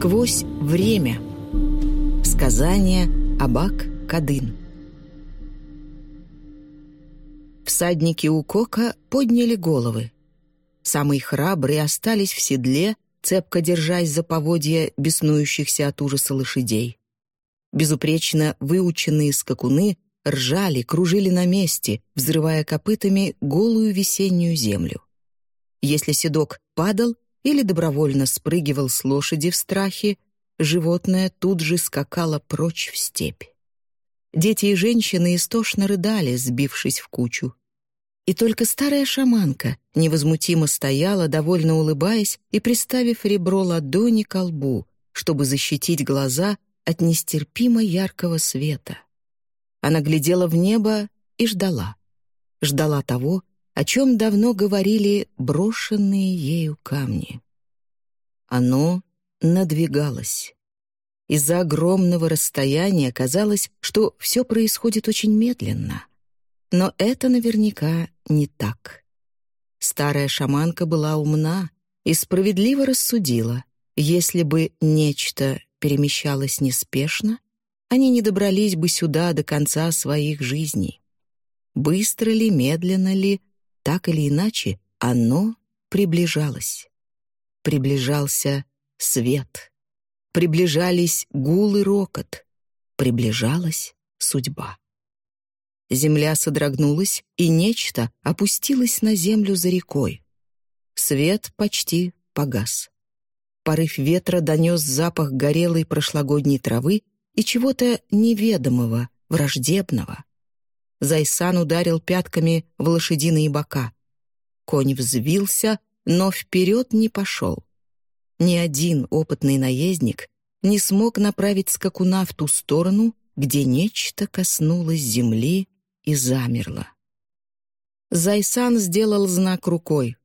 Сквозь время. Сказание Абак Кадын. Всадники Укока подняли головы. Самые храбрые остались в седле, цепко держась за поводья беснующихся от ужаса лошадей. Безупречно выученные скакуны ржали, кружили на месте, взрывая копытами голую весеннюю землю. Если седок падал или добровольно спрыгивал с лошади в страхе, животное тут же скакало прочь в степь. Дети и женщины истошно рыдали, сбившись в кучу. И только старая шаманка невозмутимо стояла, довольно улыбаясь и приставив ребро ладони к лбу, чтобы защитить глаза от нестерпимо яркого света. Она глядела в небо и ждала. Ждала того, о чем давно говорили брошенные ею камни. Оно надвигалось. Из-за огромного расстояния казалось, что все происходит очень медленно. Но это наверняка не так. Старая шаманка была умна и справедливо рассудила, если бы нечто перемещалось неспешно, они не добрались бы сюда до конца своих жизней. Быстро ли, медленно ли, так или иначе, оно приближалось. Приближался свет. Приближались гул и рокот. Приближалась судьба. Земля содрогнулась, и нечто опустилось на землю за рекой. Свет почти погас. Порыв ветра донес запах горелой прошлогодней травы и чего-то неведомого, враждебного. Зайсан ударил пятками в лошадиные бока. Конь взвился, но вперед не пошел. Ни один опытный наездник не смог направить скакуна в ту сторону, где нечто коснулось земли и замерло. Зайсан сделал знак рукой.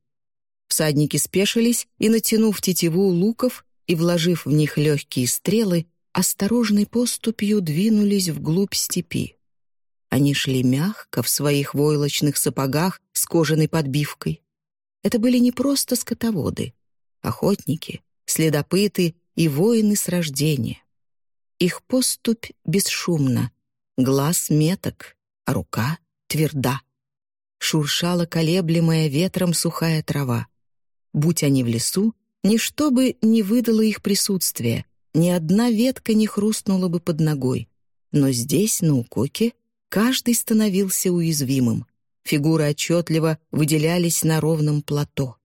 Всадники спешились и, натянув тетиву луков и вложив в них легкие стрелы, осторожной поступью двинулись вглубь степи. Они шли мягко в своих войлочных сапогах с кожаной подбивкой. Это были не просто скотоводы, охотники, следопыты и воины с рождения. Их поступь бесшумна, глаз меток, а рука тверда. Шуршала колеблемая ветром сухая трава. Будь они в лесу, ничто бы не выдало их присутствия, ни одна ветка не хрустнула бы под ногой. Но здесь, на Укоке, Каждый становился уязвимым. Фигуры отчетливо выделялись на ровном плато.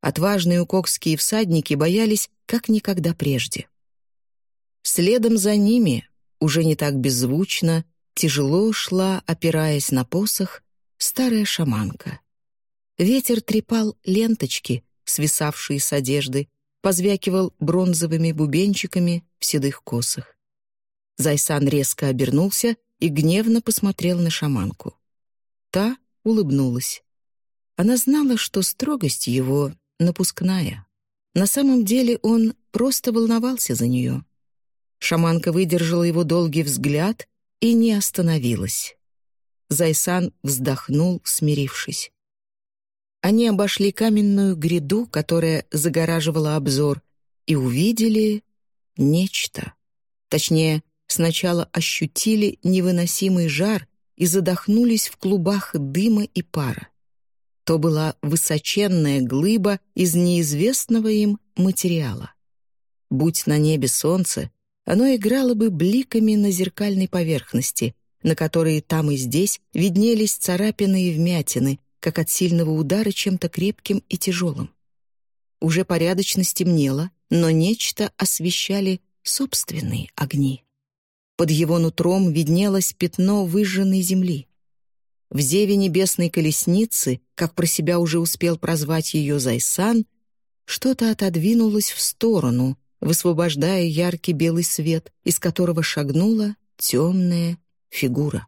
Отважные укокские всадники боялись как никогда прежде. Следом за ними, уже не так беззвучно, тяжело шла, опираясь на посох, старая шаманка. Ветер трепал ленточки, свисавшие с одежды, позвякивал бронзовыми бубенчиками в седых косах. Зайсан резко обернулся и гневно посмотрел на шаманку. Та улыбнулась. Она знала, что строгость его напускная. На самом деле он просто волновался за нее. Шаманка выдержала его долгий взгляд и не остановилась. Зайсан вздохнул, смирившись. Они обошли каменную гряду, которая загораживала обзор, и увидели нечто. Точнее, сначала ощутили невыносимый жар и задохнулись в клубах дыма и пара. То была высоченная глыба из неизвестного им материала. Будь на небе солнце, оно играло бы бликами на зеркальной поверхности, на которой там и здесь виднелись царапины и вмятины, как от сильного удара чем-то крепким и тяжелым. Уже порядочно стемнело, но нечто освещали собственные огни. Под его нутром виднелось пятно выжженной земли. В зеве небесной колесницы, как про себя уже успел прозвать ее Зайсан, что-то отодвинулось в сторону, высвобождая яркий белый свет, из которого шагнула темная фигура.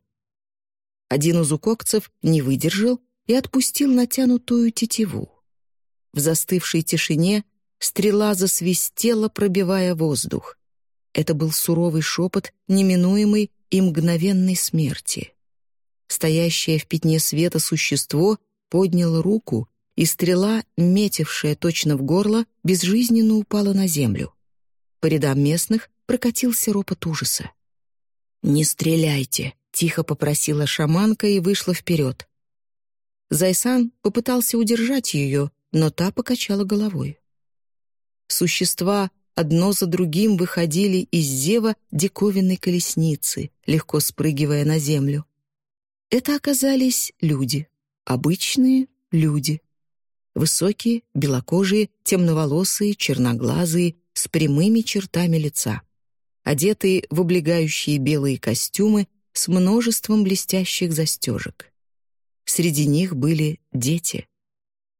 Один из укокцев не выдержал и отпустил натянутую тетиву. В застывшей тишине стрела засвистела, пробивая воздух. Это был суровый шепот неминуемой и мгновенной смерти. Стоящее в пятне света существо подняло руку, и стрела, метившая точно в горло, безжизненно упала на землю. По рядам местных прокатился ропот ужаса. «Не стреляйте!» — тихо попросила шаманка и вышла вперед. Зайсан попытался удержать ее, но та покачала головой. Существа одно за другим выходили из зева диковинной колесницы, легко спрыгивая на землю. Это оказались люди, обычные люди. Высокие, белокожие, темноволосые, черноглазые, с прямыми чертами лица. Одетые в облегающие белые костюмы с множеством блестящих застежек. Среди них были дети.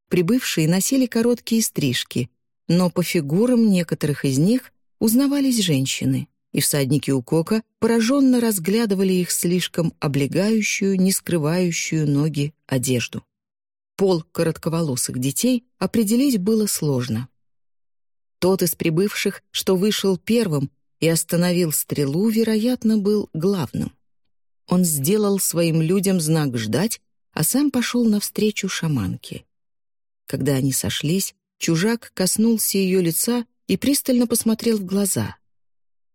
Прибывшие носили короткие стрижки, но по фигурам некоторых из них узнавались женщины, и всадники у Кока пораженно разглядывали их слишком облегающую, не скрывающую ноги одежду. Пол коротковолосых детей определить было сложно. Тот из прибывших, что вышел первым и остановил стрелу, вероятно, был главным. Он сделал своим людям знак «ждать», а сам пошел навстречу шаманке. Когда они сошлись, Чужак коснулся ее лица и пристально посмотрел в глаза.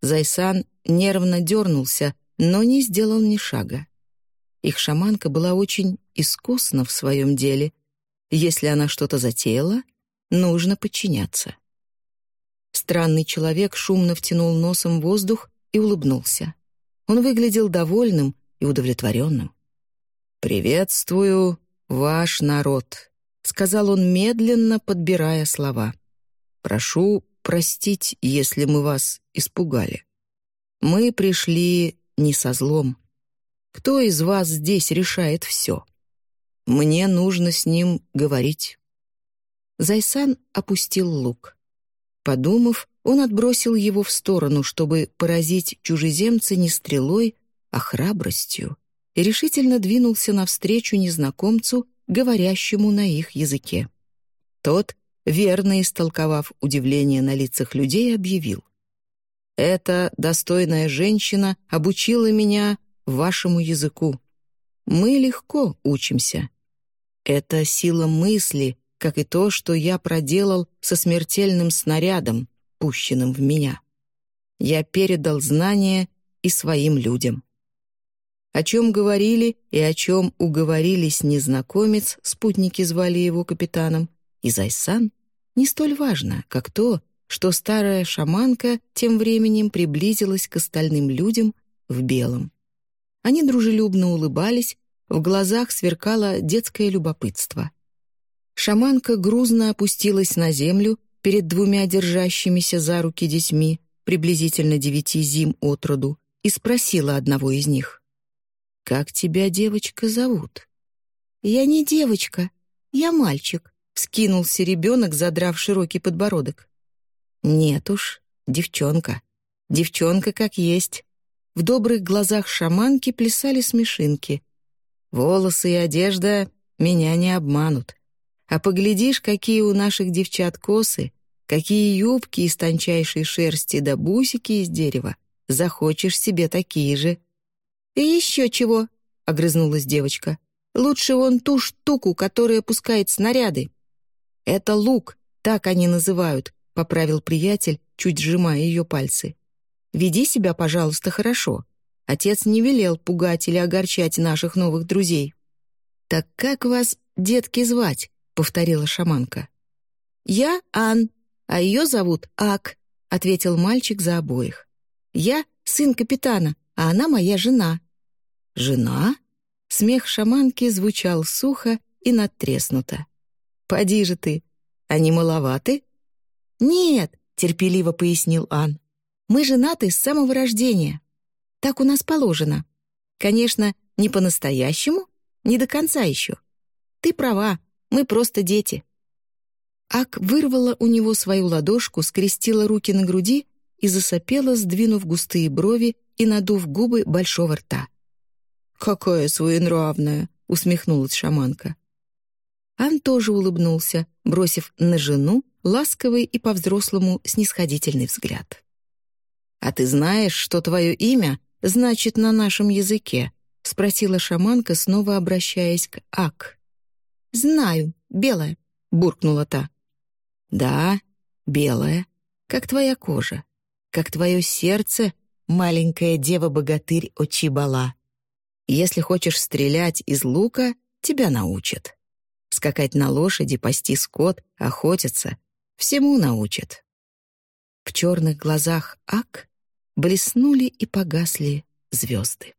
Зайсан нервно дернулся, но не сделал ни шага. Их шаманка была очень искусна в своем деле. Если она что-то затеяла, нужно подчиняться. Странный человек шумно втянул носом воздух и улыбнулся. Он выглядел довольным и удовлетворенным. «Приветствую, ваш народ», — сказал он медленно, подбирая слова. «Прошу простить, если мы вас испугали. Мы пришли не со злом. Кто из вас здесь решает все? Мне нужно с ним говорить». Зайсан опустил лук. Подумав, он отбросил его в сторону, чтобы поразить чужеземца не стрелой, а храбростью, и решительно двинулся навстречу незнакомцу, говорящему на их языке. Тот, верно истолковав удивление на лицах людей, объявил. «Эта достойная женщина обучила меня вашему языку. Мы легко учимся. Это сила мысли, как и то, что я проделал со смертельным снарядом, пущенным в меня. Я передал знания и своим людям. О чем говорили и о чем уговорились незнакомец, спутники звали его капитаном, и Зайсан, не столь важно, как то, что старая шаманка тем временем приблизилась к остальным людям в белом. Они дружелюбно улыбались, в глазах сверкало детское любопытство. Шаманка грузно опустилась на землю перед двумя держащимися за руки детьми, приблизительно девяти зим от роду, и спросила одного из них. «Как тебя, девочка, зовут?» «Я не девочка, я мальчик», — скинулся ребенок, задрав широкий подбородок. «Нет уж, девчонка. Девчонка как есть». В добрых глазах шаманки плясали смешинки. «Волосы и одежда меня не обманут. А поглядишь, какие у наших девчат косы, какие юбки из тончайшей шерсти да бусики из дерева. Захочешь себе такие же». «И еще чего?» — огрызнулась девочка. «Лучше вон ту штуку, которая пускает снаряды». «Это лук, так они называют», — поправил приятель, чуть сжимая ее пальцы. «Веди себя, пожалуйста, хорошо. Отец не велел пугать или огорчать наших новых друзей». «Так как вас, детки, звать?» — повторила шаманка. «Я Ан, а ее зовут Ак», — ответил мальчик за обоих. «Я сын капитана, а она моя жена». «Жена?» Смех шаманки звучал сухо и надтреснуто. «Поди же ты! Они маловаты?» «Нет», — терпеливо пояснил Ан. «Мы женаты с самого рождения. Так у нас положено. Конечно, не по-настоящему, не до конца еще. Ты права, мы просто дети». Ак вырвала у него свою ладошку, скрестила руки на груди и засопела, сдвинув густые брови и надув губы большого рта. «Какая своенравная!» — усмехнулась шаманка. Ан тоже улыбнулся, бросив на жену ласковый и по-взрослому снисходительный взгляд. «А ты знаешь, что твое имя значит на нашем языке?» — спросила шаманка, снова обращаясь к Ак. «Знаю, белая», — буркнула та. «Да, белая, как твоя кожа. как твое сердце, маленькая дева-богатырь Очибала. Если хочешь стрелять из лука, тебя научат. Скакать на лошади, пасти скот, охотиться — всему научат. В черных глазах Ак блеснули и погасли звезды.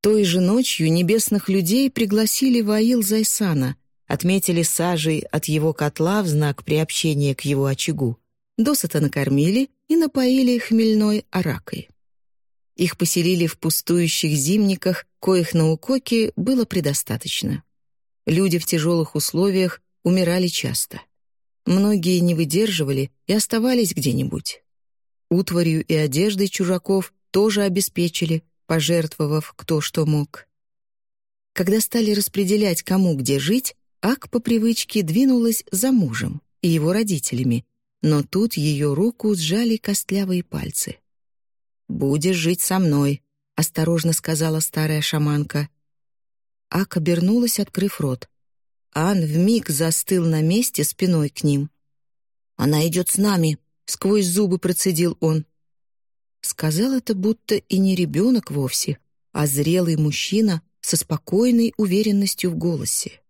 Той же ночью небесных людей пригласили в Зайсана, отметили сажей от его котла в знак приобщения к его очагу, досыта накормили и напоили хмельной аракой. Их поселили в пустующих зимниках, коих на Укоке было предостаточно. Люди в тяжелых условиях умирали часто. Многие не выдерживали и оставались где-нибудь. Утварью и одеждой чужаков тоже обеспечили, пожертвовав кто что мог. Когда стали распределять, кому где жить, Ак по привычке двинулась за мужем и его родителями, но тут ее руку сжали костлявые пальцы. «Будешь жить со мной», — осторожно сказала старая шаманка. Ак обернулась, открыв рот. Ан вмиг застыл на месте спиной к ним. «Она идет с нами», — сквозь зубы процедил он. Сказал это будто и не ребенок вовсе, а зрелый мужчина со спокойной уверенностью в голосе.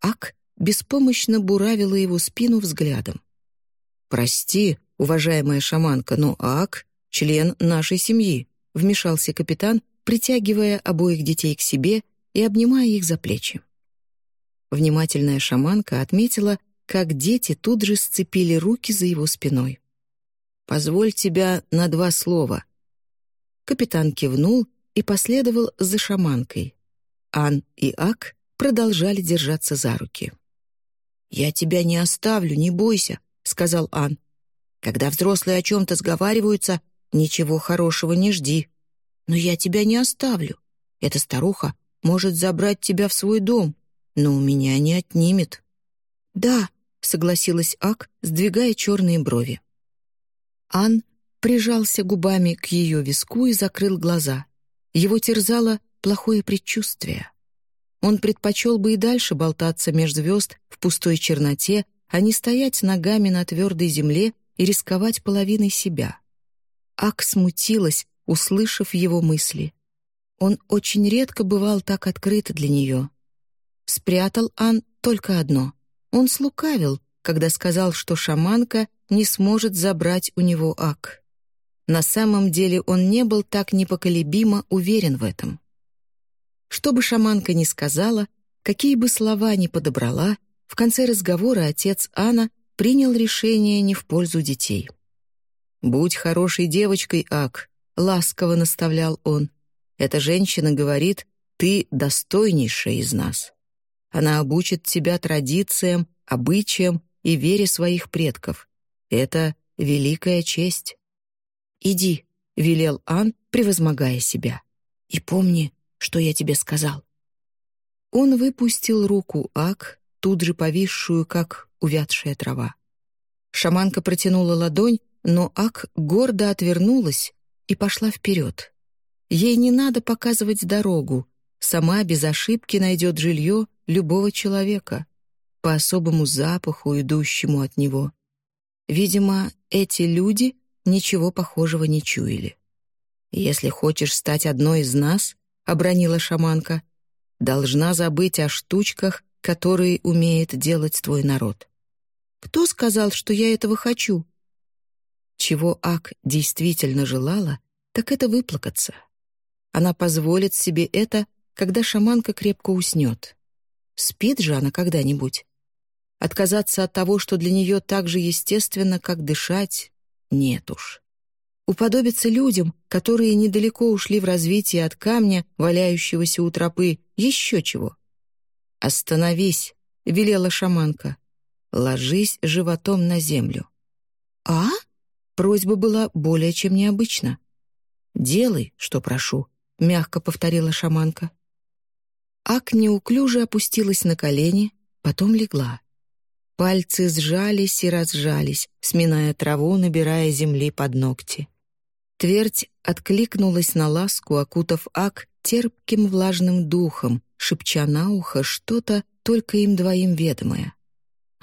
Ак беспомощно буравила его спину взглядом. «Прости, уважаемая шаманка, но Ак — член нашей семьи», — вмешался капитан, притягивая обоих детей к себе и обнимая их за плечи. Внимательная шаманка отметила, как дети тут же сцепили руки за его спиной. Позволь тебя на два слова». Капитан кивнул и последовал за шаманкой. Ан и Ак продолжали держаться за руки. «Я тебя не оставлю, не бойся», — сказал Ан. «Когда взрослые о чем-то сговариваются, ничего хорошего не жди. Но я тебя не оставлю. Эта старуха может забрать тебя в свой дом, но у меня не отнимет». «Да», — согласилась Ак, сдвигая черные брови. Ан прижался губами к ее виску и закрыл глаза. Его терзало плохое предчувствие. Он предпочел бы и дальше болтаться меж звезд в пустой черноте, а не стоять ногами на твердой земле и рисковать половиной себя. Ак смутилась, услышав его мысли. Он очень редко бывал так открыт для нее. Спрятал Ан только одно. Он слукавил, когда сказал, что шаманка не сможет забрать у него Ак. На самом деле он не был так непоколебимо уверен в этом. Что бы шаманка ни сказала, какие бы слова ни подобрала, в конце разговора отец Анна принял решение не в пользу детей. «Будь хорошей девочкой, Ак», — ласково наставлял он. «Эта женщина говорит, ты достойнейшая из нас. Она обучит тебя традициям, обычаям и вере своих предков. Это великая честь. «Иди», — велел Ан, превозмогая себя. «И помни, что я тебе сказал». Он выпустил руку Ак, тут же повисшую, как увядшая трава. Шаманка протянула ладонь, но Ак гордо отвернулась и пошла вперед. Ей не надо показывать дорогу, сама без ошибки найдет жилье любого человека по особому запаху, идущему от него. Видимо, эти люди ничего похожего не чуяли. «Если хочешь стать одной из нас», — обронила шаманка, «должна забыть о штучках, которые умеет делать твой народ». «Кто сказал, что я этого хочу?» Чего Ак действительно желала, так это выплакаться. Она позволит себе это, когда шаманка крепко уснет. Спит же она когда-нибудь. Отказаться от того, что для нее так же естественно, как дышать, нет уж. Уподобиться людям, которые недалеко ушли в развитие от камня, валяющегося у тропы, еще чего. «Остановись», — велела шаманка. «Ложись животом на землю». «А?» — просьба была более чем необычна. «Делай, что прошу», — мягко повторила шаманка. Ак неуклюже опустилась на колени, потом легла. Пальцы сжались и разжались, сминая траву, набирая земли под ногти. Твердь откликнулась на ласку, окутав Ак терпким влажным духом, шепча на ухо что-то только им двоим ведомое.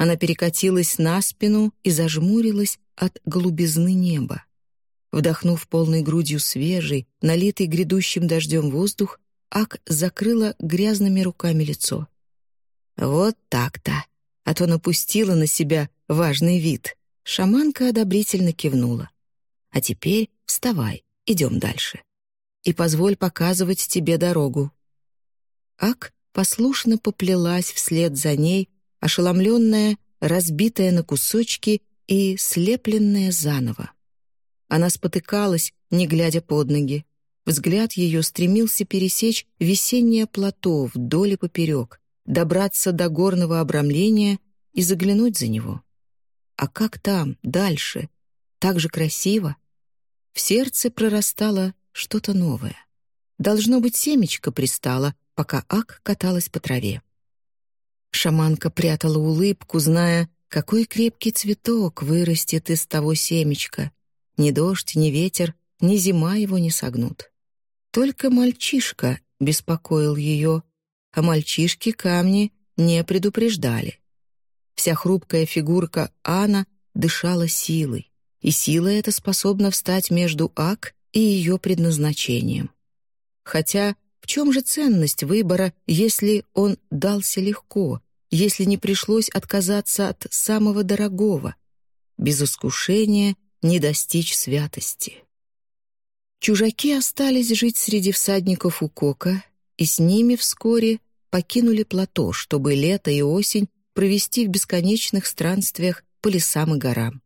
Она перекатилась на спину и зажмурилась от голубизны неба. Вдохнув полной грудью свежий, налитый грядущим дождем воздух, Ак закрыла грязными руками лицо. «Вот так-то!» А то напустила на себя важный вид. Шаманка одобрительно кивнула. «А теперь вставай, идем дальше. И позволь показывать тебе дорогу». Ак послушно поплелась вслед за ней, ошеломленная, разбитая на кусочки и слепленная заново. Она спотыкалась, не глядя под ноги. Взгляд ее стремился пересечь весеннее плато вдоль и поперек, добраться до горного обрамления и заглянуть за него. А как там, дальше? Так же красиво? В сердце прорастало что-то новое. Должно быть, семечко пристало, пока Ак каталась по траве. Шаманка прятала улыбку, зная, какой крепкий цветок вырастет из того семечка. Ни дождь, ни ветер, ни зима его не согнут. Только мальчишка беспокоил ее, а мальчишки камни не предупреждали. Вся хрупкая фигурка Анна дышала силой, и сила эта способна встать между Ак и ее предназначением. Хотя в чем же ценность выбора, если он дался легко, если не пришлось отказаться от самого дорогого? Без искушения не достичь святости. Чужаки остались жить среди всадников у Кока, и с ними вскоре покинули плато, чтобы лето и осень провести в бесконечных странствиях по лесам и горам.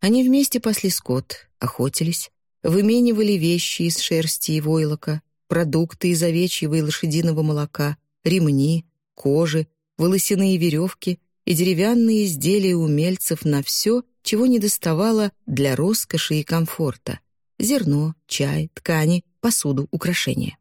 Они вместе пасли скот, охотились, выменивали вещи из шерсти и войлока, продукты из овечьего и лошадиного молока, ремни, кожи, волосяные веревки и деревянные изделия умельцев на все, чего не доставало для роскоши и комфорта — зерно, чай, ткани, посуду, украшения.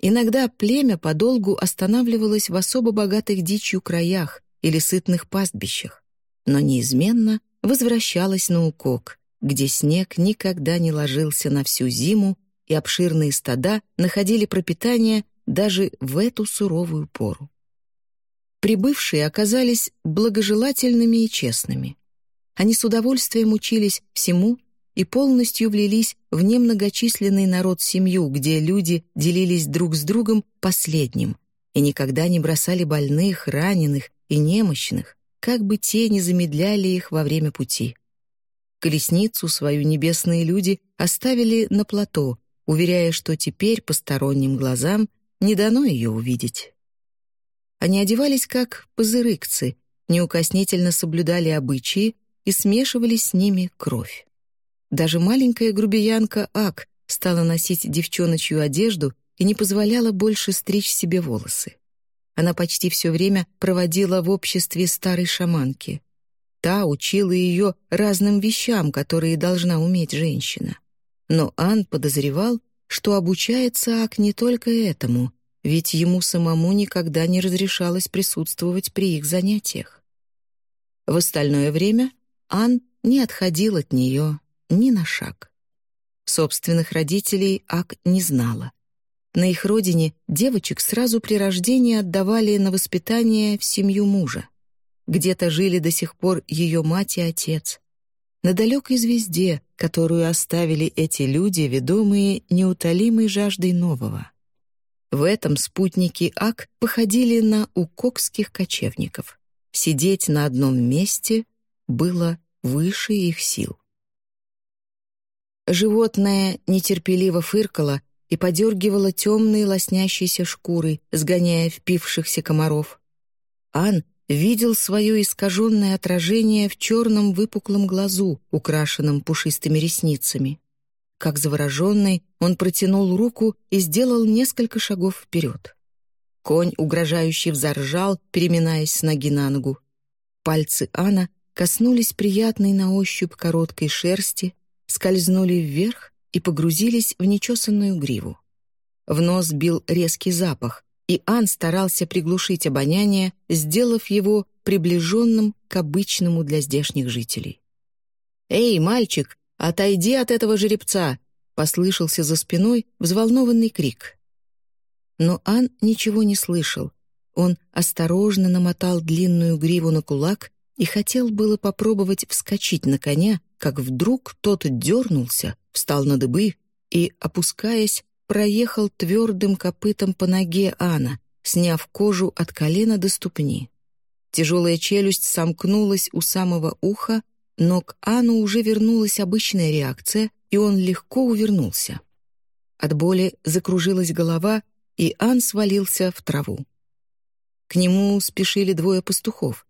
Иногда племя подолгу останавливалось в особо богатых дичью краях или сытных пастбищах, но неизменно возвращалось на Укок, где снег никогда не ложился на всю зиму и обширные стада находили пропитание даже в эту суровую пору. Прибывшие оказались благожелательными и честными. Они с удовольствием учились всему и полностью влились в немногочисленный народ-семью, где люди делились друг с другом последним и никогда не бросали больных, раненых и немощных, как бы те не замедляли их во время пути. Колесницу свою небесные люди оставили на плато, уверяя, что теперь посторонним глазам не дано ее увидеть. Они одевались как пузырыкцы, неукоснительно соблюдали обычаи и смешивали с ними кровь. Даже маленькая грубиянка Ак стала носить девчоночью одежду и не позволяла больше стричь себе волосы. Она почти все время проводила в обществе старой шаманки. Та учила ее разным вещам, которые должна уметь женщина. Но Ан подозревал, что обучается Ак не только этому, ведь ему самому никогда не разрешалось присутствовать при их занятиях. В остальное время Ан не отходил от нее ни на шаг. Собственных родителей Ак не знала. На их родине девочек сразу при рождении отдавали на воспитание в семью мужа. Где-то жили до сих пор ее мать и отец. На далекой звезде, которую оставили эти люди, ведомые неутолимой жаждой нового. В этом спутники Ак походили на укокских кочевников. Сидеть на одном месте было выше их сил. Животное нетерпеливо фыркало и подергивало темные лоснящиеся шкуры, сгоняя впившихся комаров. Ан видел свое искаженное отражение в черном выпуклом глазу, украшенном пушистыми ресницами. Как завороженный, он протянул руку и сделал несколько шагов вперед. Конь, угрожающий, взоржал, переминаясь с ноги на ногу. Пальцы Анна коснулись приятной на ощупь короткой шерсти, скользнули вверх и погрузились в нечесанную гриву. В нос бил резкий запах, и Ан старался приглушить обоняние, сделав его приближенным к обычному для здешних жителей. «Эй, мальчик, отойди от этого жеребца!» — послышался за спиной взволнованный крик. Но Ан ничего не слышал. Он осторожно намотал длинную гриву на кулак и хотел было попробовать вскочить на коня, как вдруг тот дернулся, встал на дыбы и, опускаясь, проехал твердым копытом по ноге Анна, сняв кожу от колена до ступни. Тяжелая челюсть сомкнулась у самого уха, но к Анну уже вернулась обычная реакция, и он легко увернулся. От боли закружилась голова, и Ан свалился в траву. К нему спешили двое пастухов.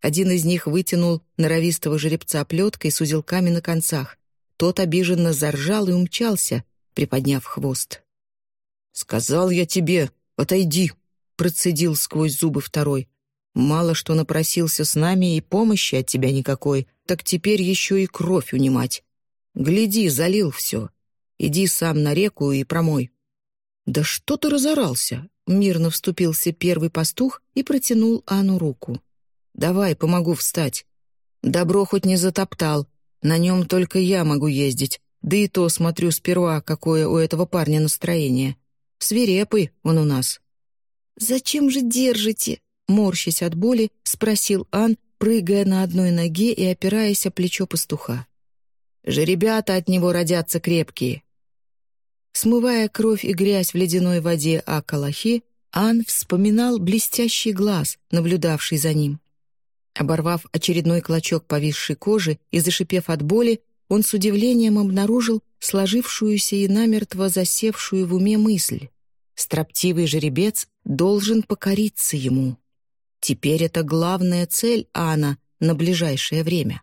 Один из них вытянул норовистого жеребца плеткой с узелками на концах. Тот обиженно заржал и умчался, приподняв хвост. «Сказал я тебе, отойди!» — процедил сквозь зубы второй. «Мало что напросился с нами и помощи от тебя никакой, так теперь еще и кровь унимать. Гляди, залил все. Иди сам на реку и промой». «Да что ты разорался?» — мирно вступился первый пастух и протянул Анну руку. «Давай, помогу встать. Добро хоть не затоптал, на нем только я могу ездить, да и то смотрю сперва, какое у этого парня настроение. Свирепый он у нас». «Зачем же держите?» — морщась от боли, спросил Ан, прыгая на одной ноге и опираясь о плечо пастуха. «Жеребята от него родятся крепкие, Смывая кровь и грязь в ледяной воде Акалахи, Ан вспоминал блестящий глаз, наблюдавший за ним. Оборвав очередной клочок повисшей кожи и зашипев от боли, он с удивлением обнаружил сложившуюся и намертво засевшую в уме мысль. Строптивый жеребец должен покориться ему. Теперь это главная цель Ана на ближайшее время.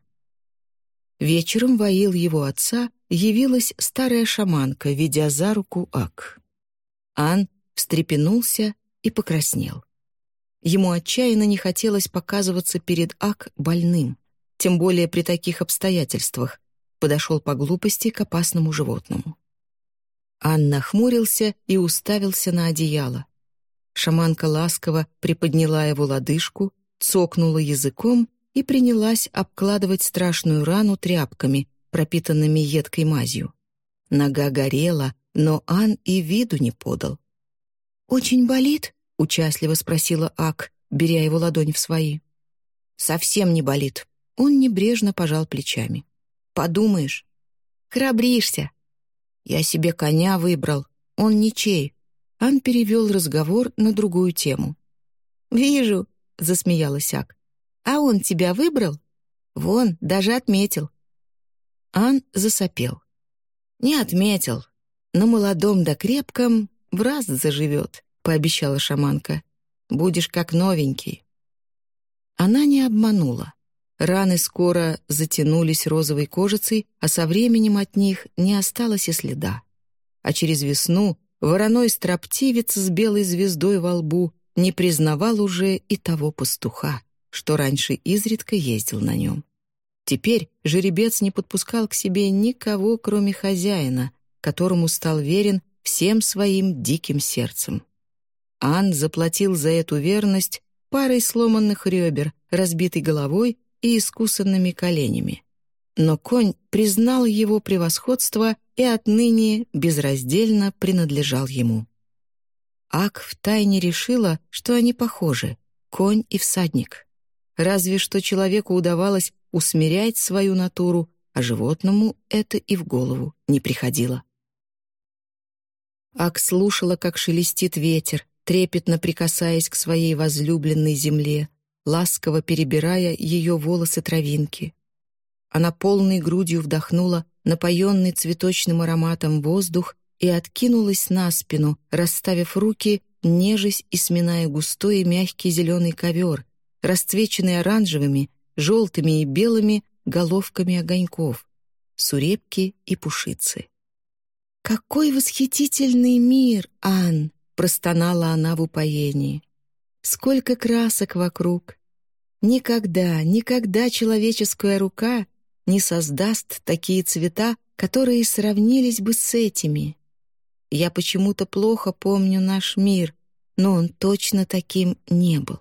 Вечером воил его отца явилась старая шаманка, ведя за руку Ак. Ан встрепенулся и покраснел. Ему отчаянно не хотелось показываться перед Ак больным, тем более при таких обстоятельствах, подошел по глупости к опасному животному. Ан нахмурился и уставился на одеяло. Шаманка ласково приподняла его лодыжку, цокнула языком и принялась обкладывать страшную рану тряпками, пропитанными едкой мазью. Нога горела, но Ан и виду не подал. «Очень болит?» — участливо спросила Ак, беря его ладонь в свои. «Совсем не болит». Он небрежно пожал плечами. «Подумаешь, храбришься. Я себе коня выбрал, он ничей». Ан перевел разговор на другую тему. «Вижу», — засмеялась Ак. А он тебя выбрал? Вон, даже отметил». Ан засопел. «Не отметил. На молодом да крепком в раз заживет», — пообещала шаманка. «Будешь как новенький». Она не обманула. Раны скоро затянулись розовой кожицей, а со временем от них не осталось и следа. А через весну вороной строптивец с белой звездой во лбу не признавал уже и того пастуха что раньше изредка ездил на нем. Теперь жеребец не подпускал к себе никого, кроме хозяина, которому стал верен всем своим диким сердцем. Ан заплатил за эту верность парой сломанных ребер, разбитой головой и искусанными коленями. Но конь признал его превосходство и отныне безраздельно принадлежал ему. Ак втайне решила, что они похожи — конь и всадник. Разве что человеку удавалось усмирять свою натуру, а животному это и в голову не приходило. Ак слушала, как шелестит ветер, трепетно прикасаясь к своей возлюбленной земле, ласково перебирая ее волосы-травинки. Она полной грудью вдохнула напоенный цветочным ароматом воздух и откинулась на спину, расставив руки, нежесть и сминая густой и мягкий зеленый ковер, расцвеченный оранжевыми, желтыми и белыми головками огоньков, сурепки и пушицы. «Какой восхитительный мир, Ан!» — простонала она в упоении. «Сколько красок вокруг! Никогда, никогда человеческая рука не создаст такие цвета, которые сравнились бы с этими. Я почему-то плохо помню наш мир, но он точно таким не был.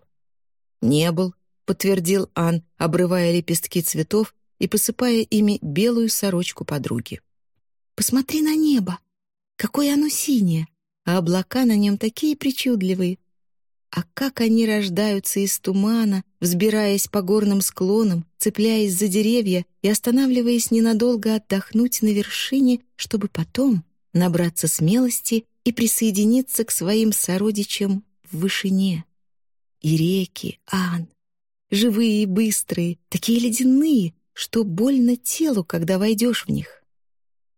«Не был», — подтвердил Ан, обрывая лепестки цветов и посыпая ими белую сорочку подруги. «Посмотри на небо! Какое оно синее, а облака на нем такие причудливые. А как они рождаются из тумана, взбираясь по горным склонам, цепляясь за деревья и останавливаясь ненадолго отдохнуть на вершине, чтобы потом набраться смелости и присоединиться к своим сородичам в вышине. И реки, Ан, живые и быстрые, такие ледяные, что больно телу, когда войдешь в них.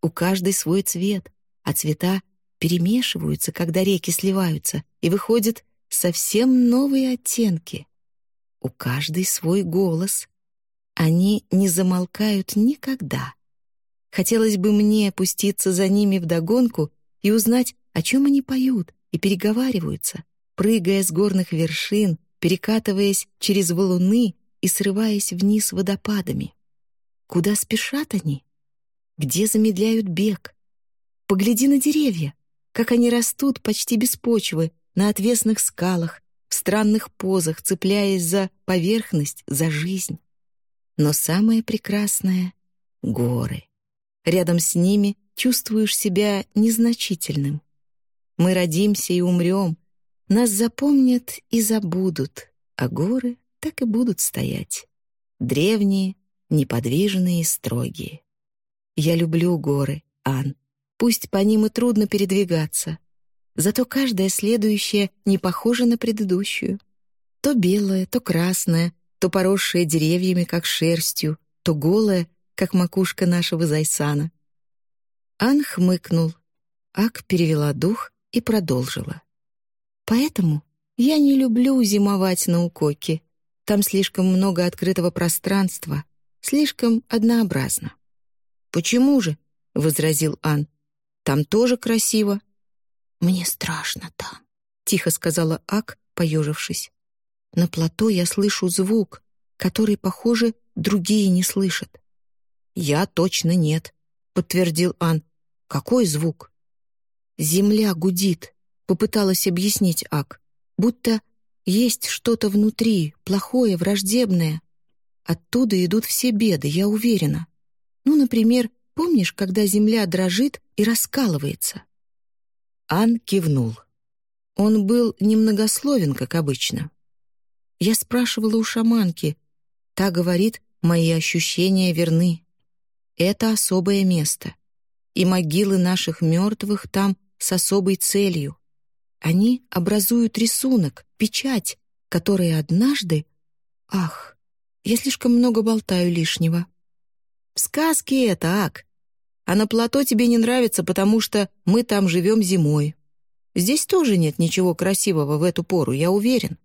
У каждой свой цвет, а цвета перемешиваются, когда реки сливаются, и выходят совсем новые оттенки. У каждой свой голос. Они не замолкают никогда. Хотелось бы мне опуститься за ними вдогонку и узнать, о чем они поют и переговариваются, прыгая с горных вершин, перекатываясь через валуны и срываясь вниз водопадами. Куда спешат они? Где замедляют бег? Погляди на деревья, как они растут почти без почвы, на отвесных скалах, в странных позах, цепляясь за поверхность, за жизнь. Но самое прекрасное — горы. Рядом с ними чувствуешь себя незначительным. Мы родимся и умрем, нас запомнят и забудут, а горы так и будут стоять. Древние, неподвижные и строгие. Я люблю горы, Ан. Пусть по ним и трудно передвигаться, Зато каждая следующая не похожа на предыдущую. То белая, то красная, то поросшая деревьями, как шерстью, то голая, как макушка нашего зайсана. Ан хмыкнул. Ак перевела дух и продолжила. «Поэтому я не люблю зимовать на Укоке. Там слишком много открытого пространства, слишком однообразно». «Почему же?» — возразил Ан. «Там тоже красиво, «Мне страшно там», — тихо сказала Ак, поежившись. «На плато я слышу звук, который, похоже, другие не слышат». «Я точно нет», — подтвердил Ан. «Какой звук?» «Земля гудит», — попыталась объяснить Ак, «будто есть что-то внутри, плохое, враждебное. Оттуда идут все беды, я уверена. Ну, например, помнишь, когда земля дрожит и раскалывается?» Ан кивнул. Он был немногословен, как обычно. Я спрашивала у шаманки. Та говорит, мои ощущения верны. Это особое место. И могилы наших мертвых там с особой целью. Они образуют рисунок, печать, которая однажды... Ах, я слишком много болтаю лишнего. В сказке это, Ак. А на плато тебе не нравится, потому что мы там живем зимой. Здесь тоже нет ничего красивого в эту пору, я уверен.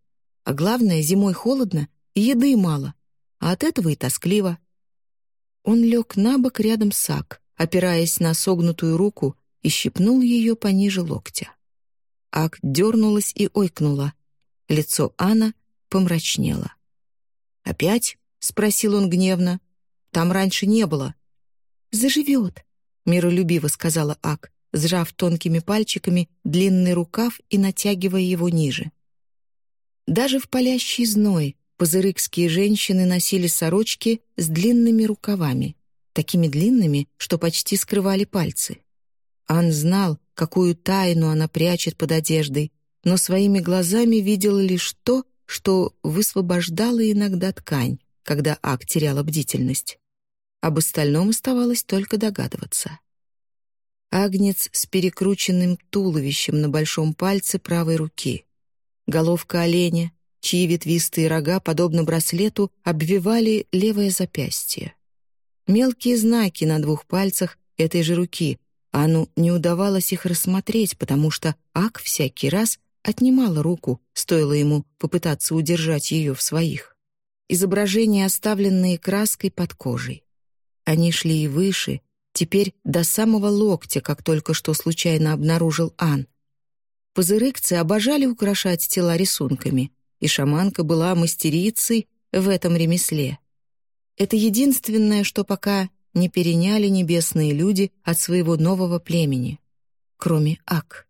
А главное, зимой холодно и еды мало, а от этого и тоскливо». Он лег на бок рядом с Ак, опираясь на согнутую руку, и щипнул ее пониже локтя. Ак дернулась и ойкнула. Лицо Анна помрачнело. «Опять?» — спросил он гневно. «Там раньше не было». «Заживет», миролюбиво сказала Ак, сжав тонкими пальчиками длинный рукав и натягивая его ниже. Даже в палящий зной пазырыкские женщины носили сорочки с длинными рукавами, такими длинными, что почти скрывали пальцы. Ан знал, какую тайну она прячет под одеждой, но своими глазами видел лишь то, что высвобождала иногда ткань, когда Ак теряла бдительность. Об остальном оставалось только догадываться. Агнец с перекрученным туловищем на большом пальце правой руки. Головка оленя, чьи ветвистые рога, подобно браслету, обвивали левое запястье. Мелкие знаки на двух пальцах этой же руки. Ану не удавалось их рассмотреть, потому что Ак всякий раз отнимала руку, стоило ему попытаться удержать ее в своих. Изображения, оставленные краской под кожей. Они шли и выше, теперь до самого локтя, как только что случайно обнаружил Ан. Пузырыкцы обожали украшать тела рисунками, и шаманка была мастерицей в этом ремесле. Это единственное, что пока не переняли небесные люди от своего нового племени, кроме Ак.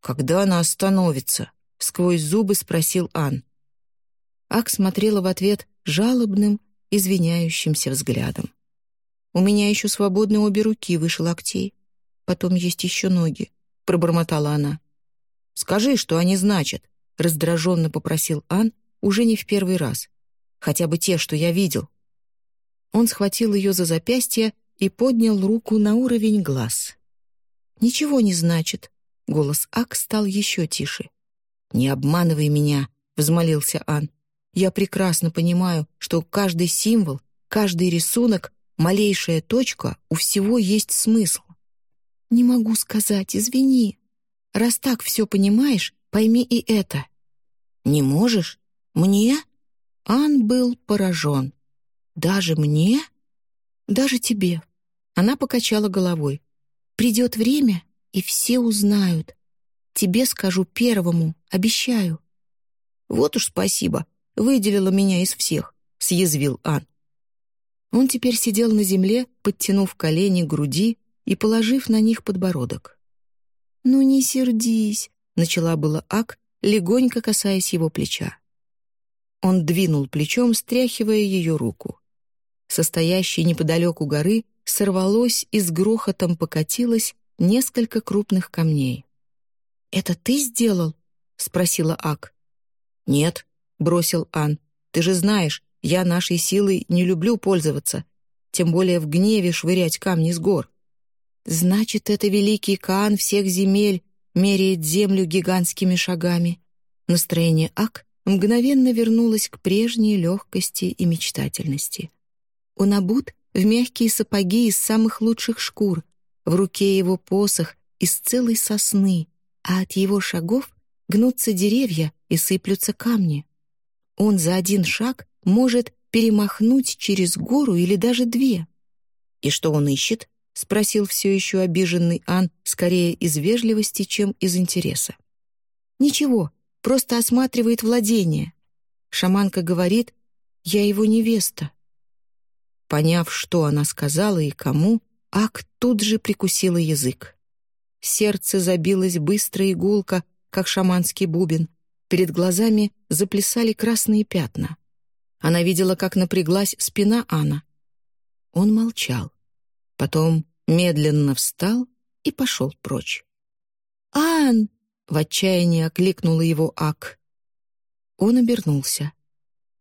«Когда она остановится?» — сквозь зубы спросил Ан. Ак смотрела в ответ жалобным, извиняющимся взглядом. У меня еще свободны обе руки выше локтей. Потом есть еще ноги», — пробормотала она. «Скажи, что они значат», — раздраженно попросил Ан уже не в первый раз. «Хотя бы те, что я видел». Он схватил ее за запястье и поднял руку на уровень глаз. «Ничего не значит», — голос Ак стал еще тише. «Не обманывай меня», — взмолился Ан. «Я прекрасно понимаю, что каждый символ, каждый рисунок, малейшая точка, у всего есть смысл». «Не могу сказать, извини. Раз так все понимаешь, пойми и это». «Не можешь? Мне?» Ан был поражен. «Даже мне?» «Даже тебе». Она покачала головой. «Придет время, и все узнают. Тебе скажу первому, обещаю». «Вот уж спасибо, выделила меня из всех», — съязвил Ан. Он теперь сидел на земле, подтянув колени к груди и положив на них подбородок. «Ну не сердись», — начала было Ак, легонько касаясь его плеча. Он двинул плечом, стряхивая ее руку. Состоящей неподалеку горы сорвалось и с грохотом покатилось несколько крупных камней. «Это ты сделал?» — спросила Ак. «Нет», — бросил Ан. «Ты же знаешь, я нашей силой не люблю пользоваться, тем более в гневе швырять камни с гор». «Значит, это великий Каан всех земель меряет землю гигантскими шагами». Настроение Ак мгновенно вернулось к прежней легкости и мечтательности. Он обут в мягкие сапоги из самых лучших шкур, в руке его посох из целой сосны, а от его шагов гнутся деревья и сыплются камни. Он за один шаг может перемахнуть через гору или даже две. «И что он ищет?» — спросил все еще обиженный Ан, скорее из вежливости, чем из интереса. «Ничего, просто осматривает владение. Шаманка говорит, я его невеста. Поняв, что она сказала и кому, Ак тут же прикусила язык. Сердце забилось быстро и гулко, как шаманский бубен. Перед глазами заплясали красные пятна. Она видела, как напряглась спина Анна. Он молчал. Потом медленно встал и пошел прочь. «Ан!» — в отчаянии окликнула его Ак. Он обернулся.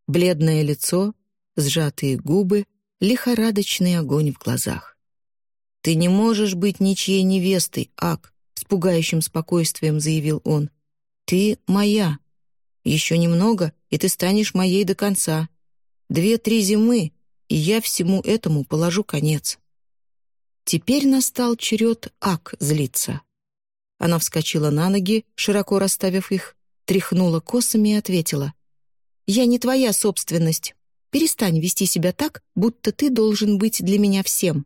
Бледное лицо, сжатые губы, лихорадочный огонь в глазах. «Ты не можешь быть ничьей невестой, Ак», — с пугающим спокойствием заявил он. «Ты моя. Еще немного, и ты станешь моей до конца. Две-три зимы, и я всему этому положу конец». Теперь настал черед Ак злиться. Она вскочила на ноги, широко расставив их, тряхнула косами и ответила. «Я не твоя собственность. Перестань вести себя так, будто ты должен быть для меня всем».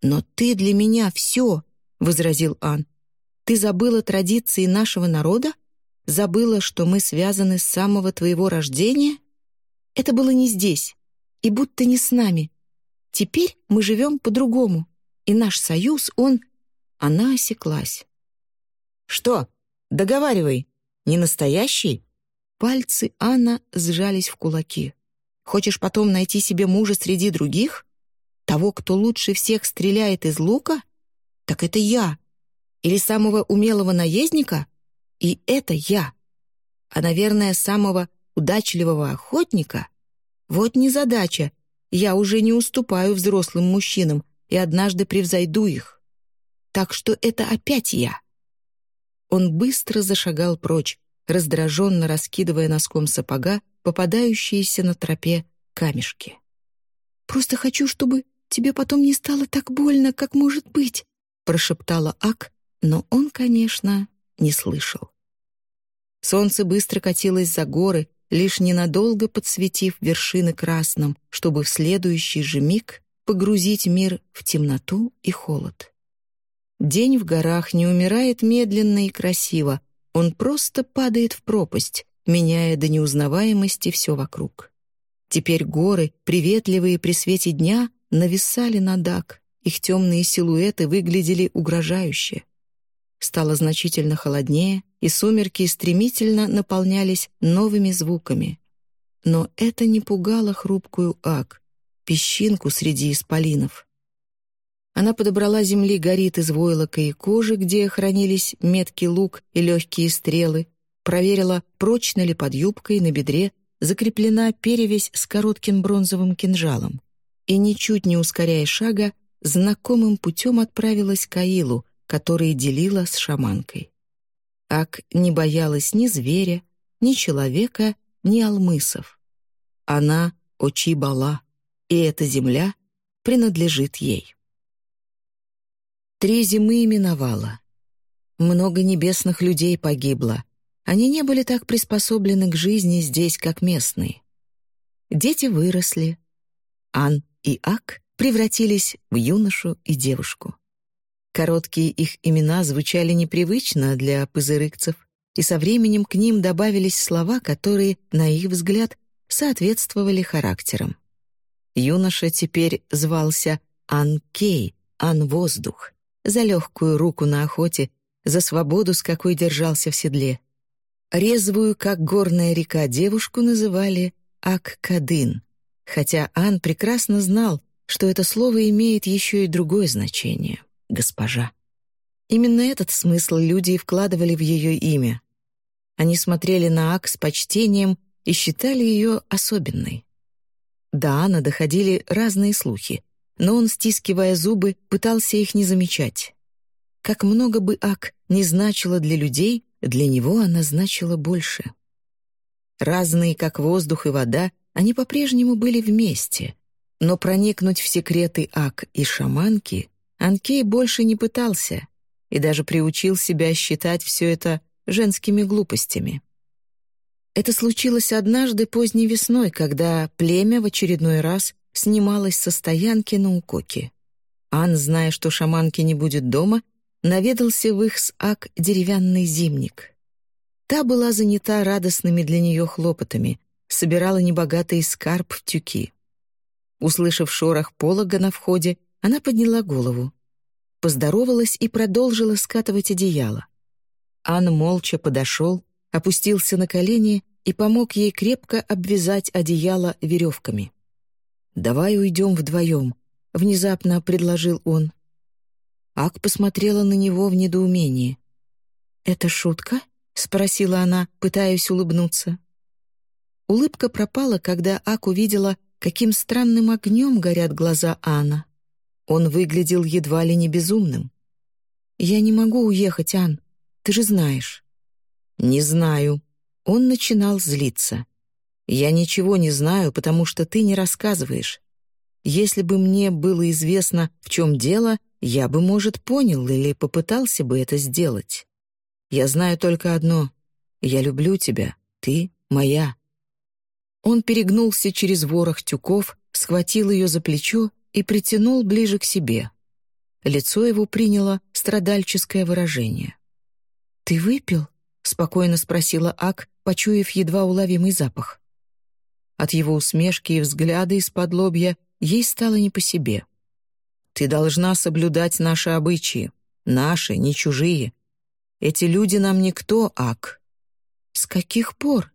«Но ты для меня все», — возразил Ан. «Ты забыла традиции нашего народа? Забыла, что мы связаны с самого твоего рождения? Это было не здесь, и будто не с нами. Теперь мы живем по-другому, и наш союз, он...» Она осеклась. «Что? Договаривай. Не настоящий?» Пальцы Анна сжались в кулаки. Хочешь потом найти себе мужа среди других? Того, кто лучше всех стреляет из лука? Так это я. Или самого умелого наездника? И это я. А, наверное, самого удачливого охотника? Вот незадача. Я уже не уступаю взрослым мужчинам и однажды превзойду их. Так что это опять я. Он быстро зашагал прочь, раздраженно раскидывая носком сапога попадающиеся на тропе камешки. «Просто хочу, чтобы тебе потом не стало так больно, как может быть», прошептала Ак, но он, конечно, не слышал. Солнце быстро катилось за горы, лишь ненадолго подсветив вершины красным, чтобы в следующий же миг погрузить мир в темноту и холод. День в горах не умирает медленно и красиво, он просто падает в пропасть, меняя до неузнаваемости все вокруг. Теперь горы, приветливые при свете дня, нависали над Ак, их темные силуэты выглядели угрожающе. Стало значительно холоднее, и сумерки стремительно наполнялись новыми звуками. Но это не пугало хрупкую Ак, песчинку среди исполинов. Она подобрала земли горит из войлока и кожи, где хранились меткий лук и легкие стрелы, проверила, прочно ли под юбкой на бедре закреплена перевязь с коротким бронзовым кинжалом, и, ничуть не ускоряя шага, знакомым путем отправилась к Аилу, который делила с шаманкой. Ак не боялась ни зверя, ни человека, ни алмысов. Она — Очи-Бала, и эта земля принадлежит ей. Три зимы миновало. Много небесных людей погибло. Они не были так приспособлены к жизни здесь, как местные. Дети выросли. Ан и Ак превратились в юношу и девушку. Короткие их имена звучали непривычно для пузырыкцев, и со временем к ним добавились слова, которые, на их взгляд, соответствовали характерам. Юноша теперь звался Ан-Кей, Ан-Воздух, за легкую руку на охоте, за свободу, с какой держался в седле. Резвую, как горная река, девушку называли Ак-Кадын, хотя Ан прекрасно знал, что это слово имеет еще и другое значение — «госпожа». Именно этот смысл люди вкладывали в ее имя. Они смотрели на Ак с почтением и считали ее особенной. До Анна доходили разные слухи, но он, стискивая зубы, пытался их не замечать. Как много бы Ак не значило для людей, для него она значила больше. Разные, как воздух и вода, они по-прежнему были вместе, но проникнуть в секреты Ак и шаманки Анкей больше не пытался и даже приучил себя считать все это женскими глупостями. Это случилось однажды поздней весной, когда племя в очередной раз снималось со стоянки на Укоке. Ан, зная, что шаманки не будет дома, наведался в их с Ак деревянный зимник. Та была занята радостными для нее хлопотами, собирала небогатый скарб в тюки. Услышав шорох полога на входе, она подняла голову. Поздоровалась и продолжила скатывать одеяло. Ан молча подошел, опустился на колени и помог ей крепко обвязать одеяло веревками. «Давай уйдем вдвоем», — внезапно предложил он. Ак посмотрела на него в недоумении. «Это шутка?» — спросила она, пытаясь улыбнуться. Улыбка пропала, когда Ак увидела, каким странным огнем горят глаза Анна. Он выглядел едва ли не безумным. «Я не могу уехать, Ан, ты же знаешь». «Не знаю». Он начинал злиться. «Я ничего не знаю, потому что ты не рассказываешь. Если бы мне было известно, в чем дело, я бы, может, понял или попытался бы это сделать. Я знаю только одно. Я люблю тебя, ты моя». Он перегнулся через ворох тюков, схватил ее за плечо и притянул ближе к себе. Лицо его приняло страдальческое выражение. «Ты выпил?» — спокойно спросила Ак, почуяв едва уловимый запах. От его усмешки и взгляда из-под лобья ей стало не по себе. «Ты должна соблюдать наши обычаи. Наши, не чужие. Эти люди нам никто, Ак». «С каких пор?»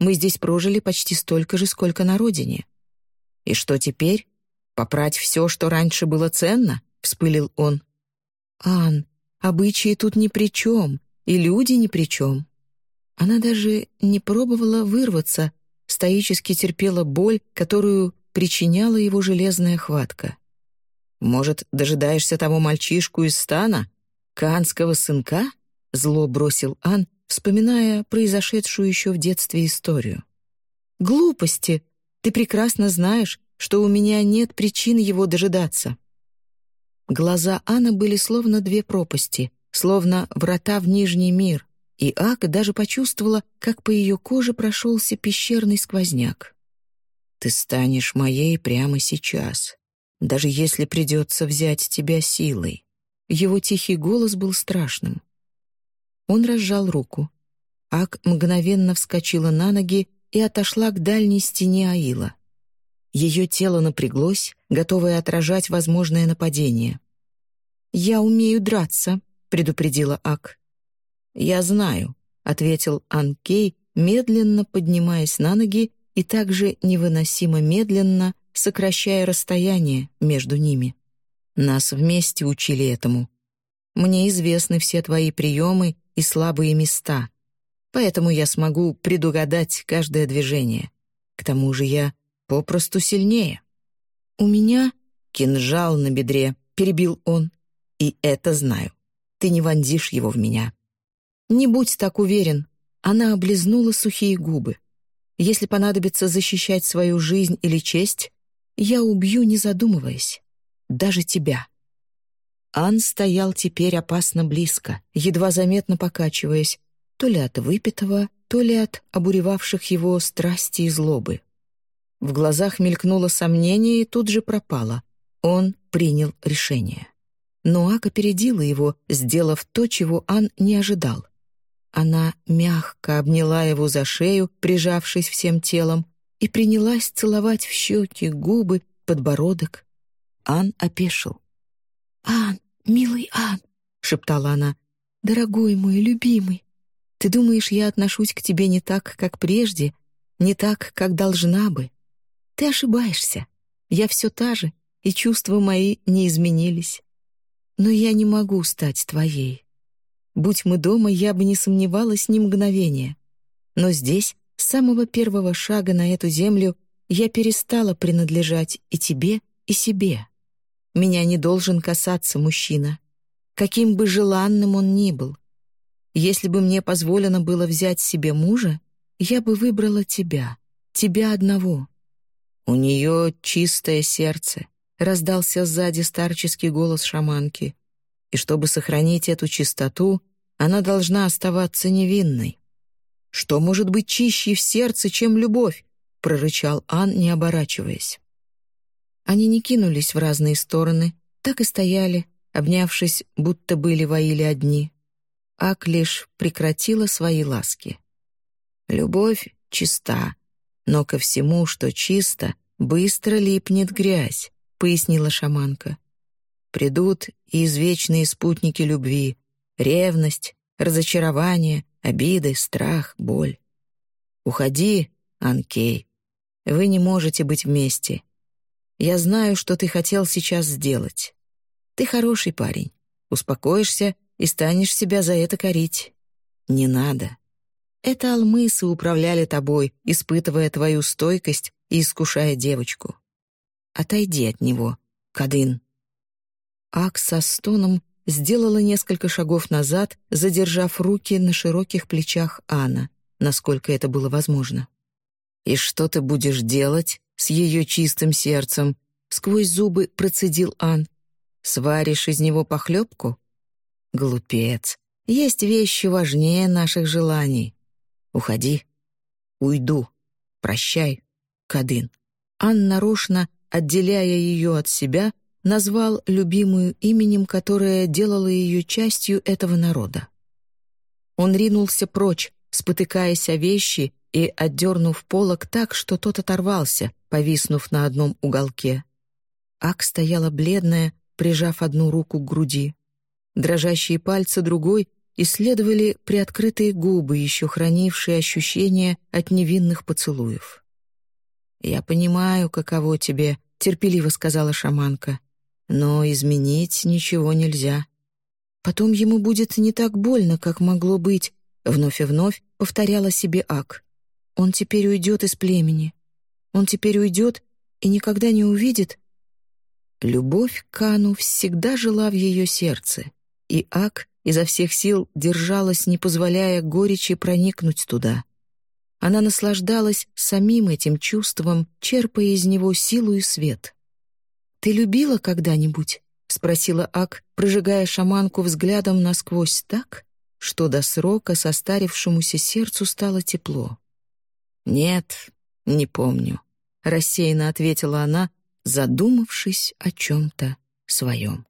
Мы здесь прожили почти столько же, сколько на родине. И что теперь? Попрать все, что раньше было ценно? Вспылил он. Ан, обычаи тут ни при чем, и люди ни при чем. Она даже не пробовала вырваться, стоически терпела боль, которую причиняла его железная хватка. «Может, дожидаешься того мальчишку из стана? Канского сынка?» — зло бросил Ан, вспоминая произошедшую еще в детстве историю. «Глупости! Ты прекрасно знаешь, что у меня нет причин его дожидаться». Глаза Анны были словно две пропасти, словно врата в Нижний мир, и Ака даже почувствовала, как по ее коже прошелся пещерный сквозняк. «Ты станешь моей прямо сейчас, даже если придется взять тебя силой». Его тихий голос был страшным. Он разжал руку. Ак мгновенно вскочила на ноги и отошла к дальней стене Аила. Ее тело напряглось, готовое отражать возможное нападение. «Я умею драться», — предупредила Ак. «Я знаю», — ответил Анкей, медленно поднимаясь на ноги и также невыносимо медленно сокращая расстояние между ними. Нас вместе учили этому. Мне известны все твои приемы и слабые места. поэтому я смогу предугадать каждое движение. К тому же я попросту сильнее. У меня кинжал на бедре, перебил он, и это знаю. Ты не вонзишь его в меня. Не будь так уверен. Она облизнула сухие губы. Если понадобится защищать свою жизнь или честь, я убью, не задумываясь. Даже тебя. Ан стоял теперь опасно близко, едва заметно покачиваясь, то ли от выпитого, то ли от обуревавших его страсти и злобы. В глазах мелькнуло сомнение и тут же пропало. Он принял решение. Но Ак опередила его, сделав то, чего Ан не ожидал. Она мягко обняла его за шею, прижавшись всем телом, и принялась целовать в щеки, губы, подбородок. Ан опешил. «Ан, милый Ан», — шептала она, — «дорогой мой, любимый, ты думаешь, я отношусь к тебе не так, как прежде, не так, как должна бы? Ты ошибаешься. Я все та же, и чувства мои не изменились. Но я не могу стать твоей. Будь мы дома, я бы не сомневалась ни мгновения. Но здесь, с самого первого шага на эту землю, я перестала принадлежать и тебе, и себе. Меня не должен касаться мужчина, каким бы желанным он ни был. Если бы мне позволено было взять себе мужа, я бы выбрала тебя, тебя одного. У нее чистое сердце, раздался сзади старческий голос шаманки. И чтобы сохранить эту чистоту, она должна оставаться невинной. Что может быть чище в сердце, чем любовь? прорычал Ан, не оборачиваясь. Они не кинулись в разные стороны, так и стояли, обнявшись, будто были воили одни. Ак лишь прекратила свои ласки. Любовь чиста, но ко всему, что чисто, быстро липнет грязь, пояснила шаманка. Придут и извечные спутники любви, ревность, разочарование, обиды, страх, боль. Уходи, Анкей. Вы не можете быть вместе. Я знаю, что ты хотел сейчас сделать. Ты хороший парень. Успокоишься и станешь себя за это корить. Не надо. Это алмысы управляли тобой, испытывая твою стойкость и искушая девочку. Отойди от него, Кадын. Ак со стоном сделала несколько шагов назад, задержав руки на широких плечах Анна, насколько это было возможно. «И что ты будешь делать с ее чистым сердцем?» Сквозь зубы процедил Ан. «Сваришь из него похлебку?» «Глупец. Есть вещи важнее наших желаний. Уходи. Уйду. Прощай, Кадын». Ан нарочно, отделяя ее от себя, назвал любимую именем, которое делало ее частью этого народа. Он ринулся прочь, спотыкаясь о вещи и отдернув полок так, что тот оторвался, повиснув на одном уголке. Ак стояла бледная, прижав одну руку к груди. Дрожащие пальцы другой исследовали приоткрытые губы, еще хранившие ощущения от невинных поцелуев. «Я понимаю, каково тебе», — терпеливо сказала шаманка. Но изменить ничего нельзя. Потом ему будет не так больно, как могло быть, вновь и вновь повторяла себе Ак. Он теперь уйдет из племени. Он теперь уйдет и никогда не увидит. Любовь к Кану всегда жила в ее сердце, и Ак изо всех сил держалась, не позволяя горечи проникнуть туда. Она наслаждалась самим этим чувством, черпая из него силу и свет. «Ты любила когда-нибудь?» — спросила Ак, прожигая шаманку взглядом насквозь так, что до срока состарившемуся сердцу стало тепло. «Нет, не помню», — рассеянно ответила она, задумавшись о чем-то своем.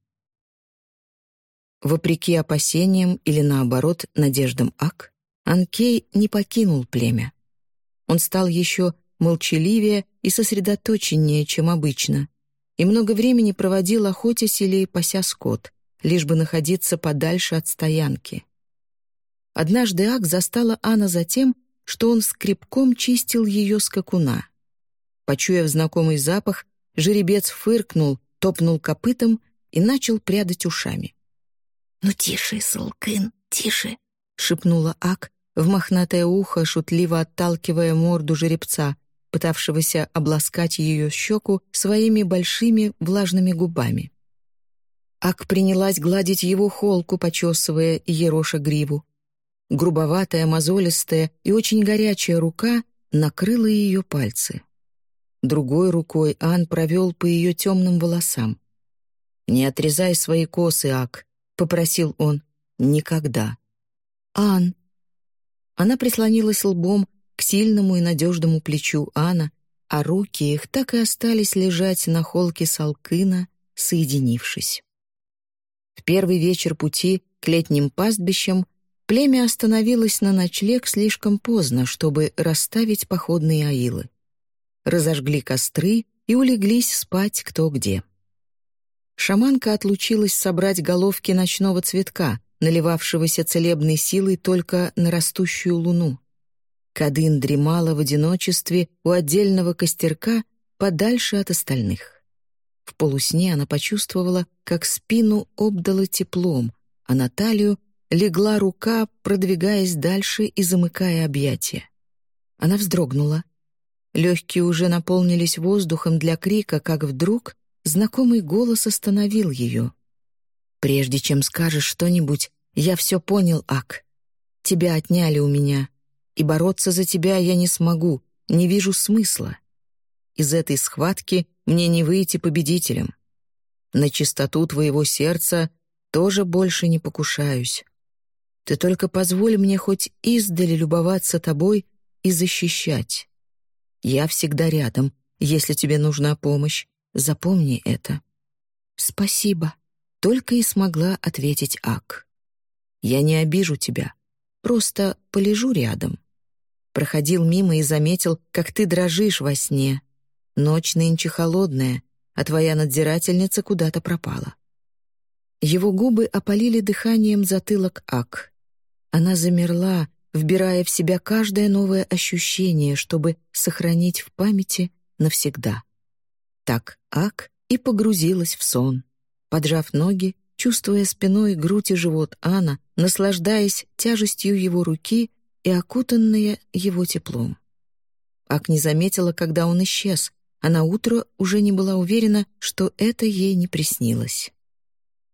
Вопреки опасениям или, наоборот, надеждам Ак, Анкей не покинул племя. Он стал еще молчаливее и сосредоточеннее, чем обычно — и много времени проводил охотясь или пася скот, лишь бы находиться подальше от стоянки. Однажды Ак застала Анна за тем, что он скребком чистил ее скакуна. Почуяв знакомый запах, жеребец фыркнул, топнул копытом и начал прядать ушами. «Ну тише, Сулкын, тише!» — шепнула Ак, в мохнатое ухо, шутливо отталкивая морду жеребца, пытавшегося обласкать ее щеку своими большими влажными губами. Ак принялась гладить его холку, почесывая ероша гриву. Грубоватая, мозолистая и очень горячая рука накрыла ее пальцы. Другой рукой Ан провел по ее темным волосам. «Не отрезай свои косы, Ак», — попросил он. «Никогда». «Ан». Она прислонилась лбом к сильному и надежному плечу Ана, а руки их так и остались лежать на холке Салкына, соединившись. В первый вечер пути к летним пастбищам племя остановилось на ночлег слишком поздно, чтобы расставить походные аилы. Разожгли костры и улеглись спать кто где. Шаманка отлучилась собрать головки ночного цветка, наливавшегося целебной силой только на растущую луну. Кадын дремала в одиночестве у отдельного костерка подальше от остальных. В полусне она почувствовала, как спину обдало теплом, а на талию легла рука, продвигаясь дальше и замыкая объятия. Она вздрогнула. Легкие уже наполнились воздухом для крика, как вдруг знакомый голос остановил ее. «Прежде чем скажешь что-нибудь, я все понял, Ак. Тебя отняли у меня, и бороться за тебя я не смогу, не вижу смысла. Из этой схватки мне не выйти победителем. На чистоту твоего сердца тоже больше не покушаюсь. Ты только позволь мне хоть издали любоваться тобой и защищать. Я всегда рядом, если тебе нужна помощь. Запомни это». «Спасибо», — только и смогла ответить Ак. «Я не обижу тебя, просто полежу рядом». Проходил мимо и заметил, как ты дрожишь во сне, Ночь нынче холодная, а твоя надзирательница куда-то пропала». Его губы опалили дыханием затылок Ак. Она замерла, вбирая в себя каждое новое ощущение, чтобы сохранить в памяти навсегда. Так Ак и погрузилась в сон, поджав ноги, чувствуя спиной грудь и живот Анна, наслаждаясь тяжестью его руки и окутанная его теплом. Ак не заметила, когда он исчез, а на утро уже не была уверена, что это ей не приснилось.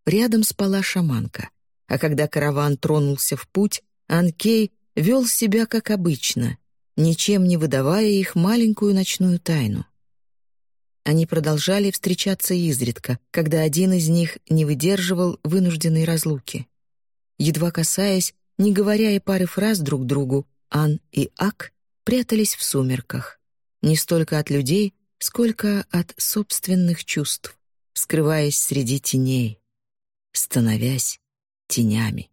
Рядом спала шаманка, а когда караван тронулся в путь, Анкей вел себя как обычно, ничем не выдавая их маленькую ночную тайну. Они продолжали встречаться изредка, когда один из них не выдерживал вынужденной разлуки. Едва касаясь, не говоря и пары фраз друг другу, Ан и Ак прятались в сумерках. Не столько от людей, сколько от собственных чувств, скрываясь среди теней, становясь тенями.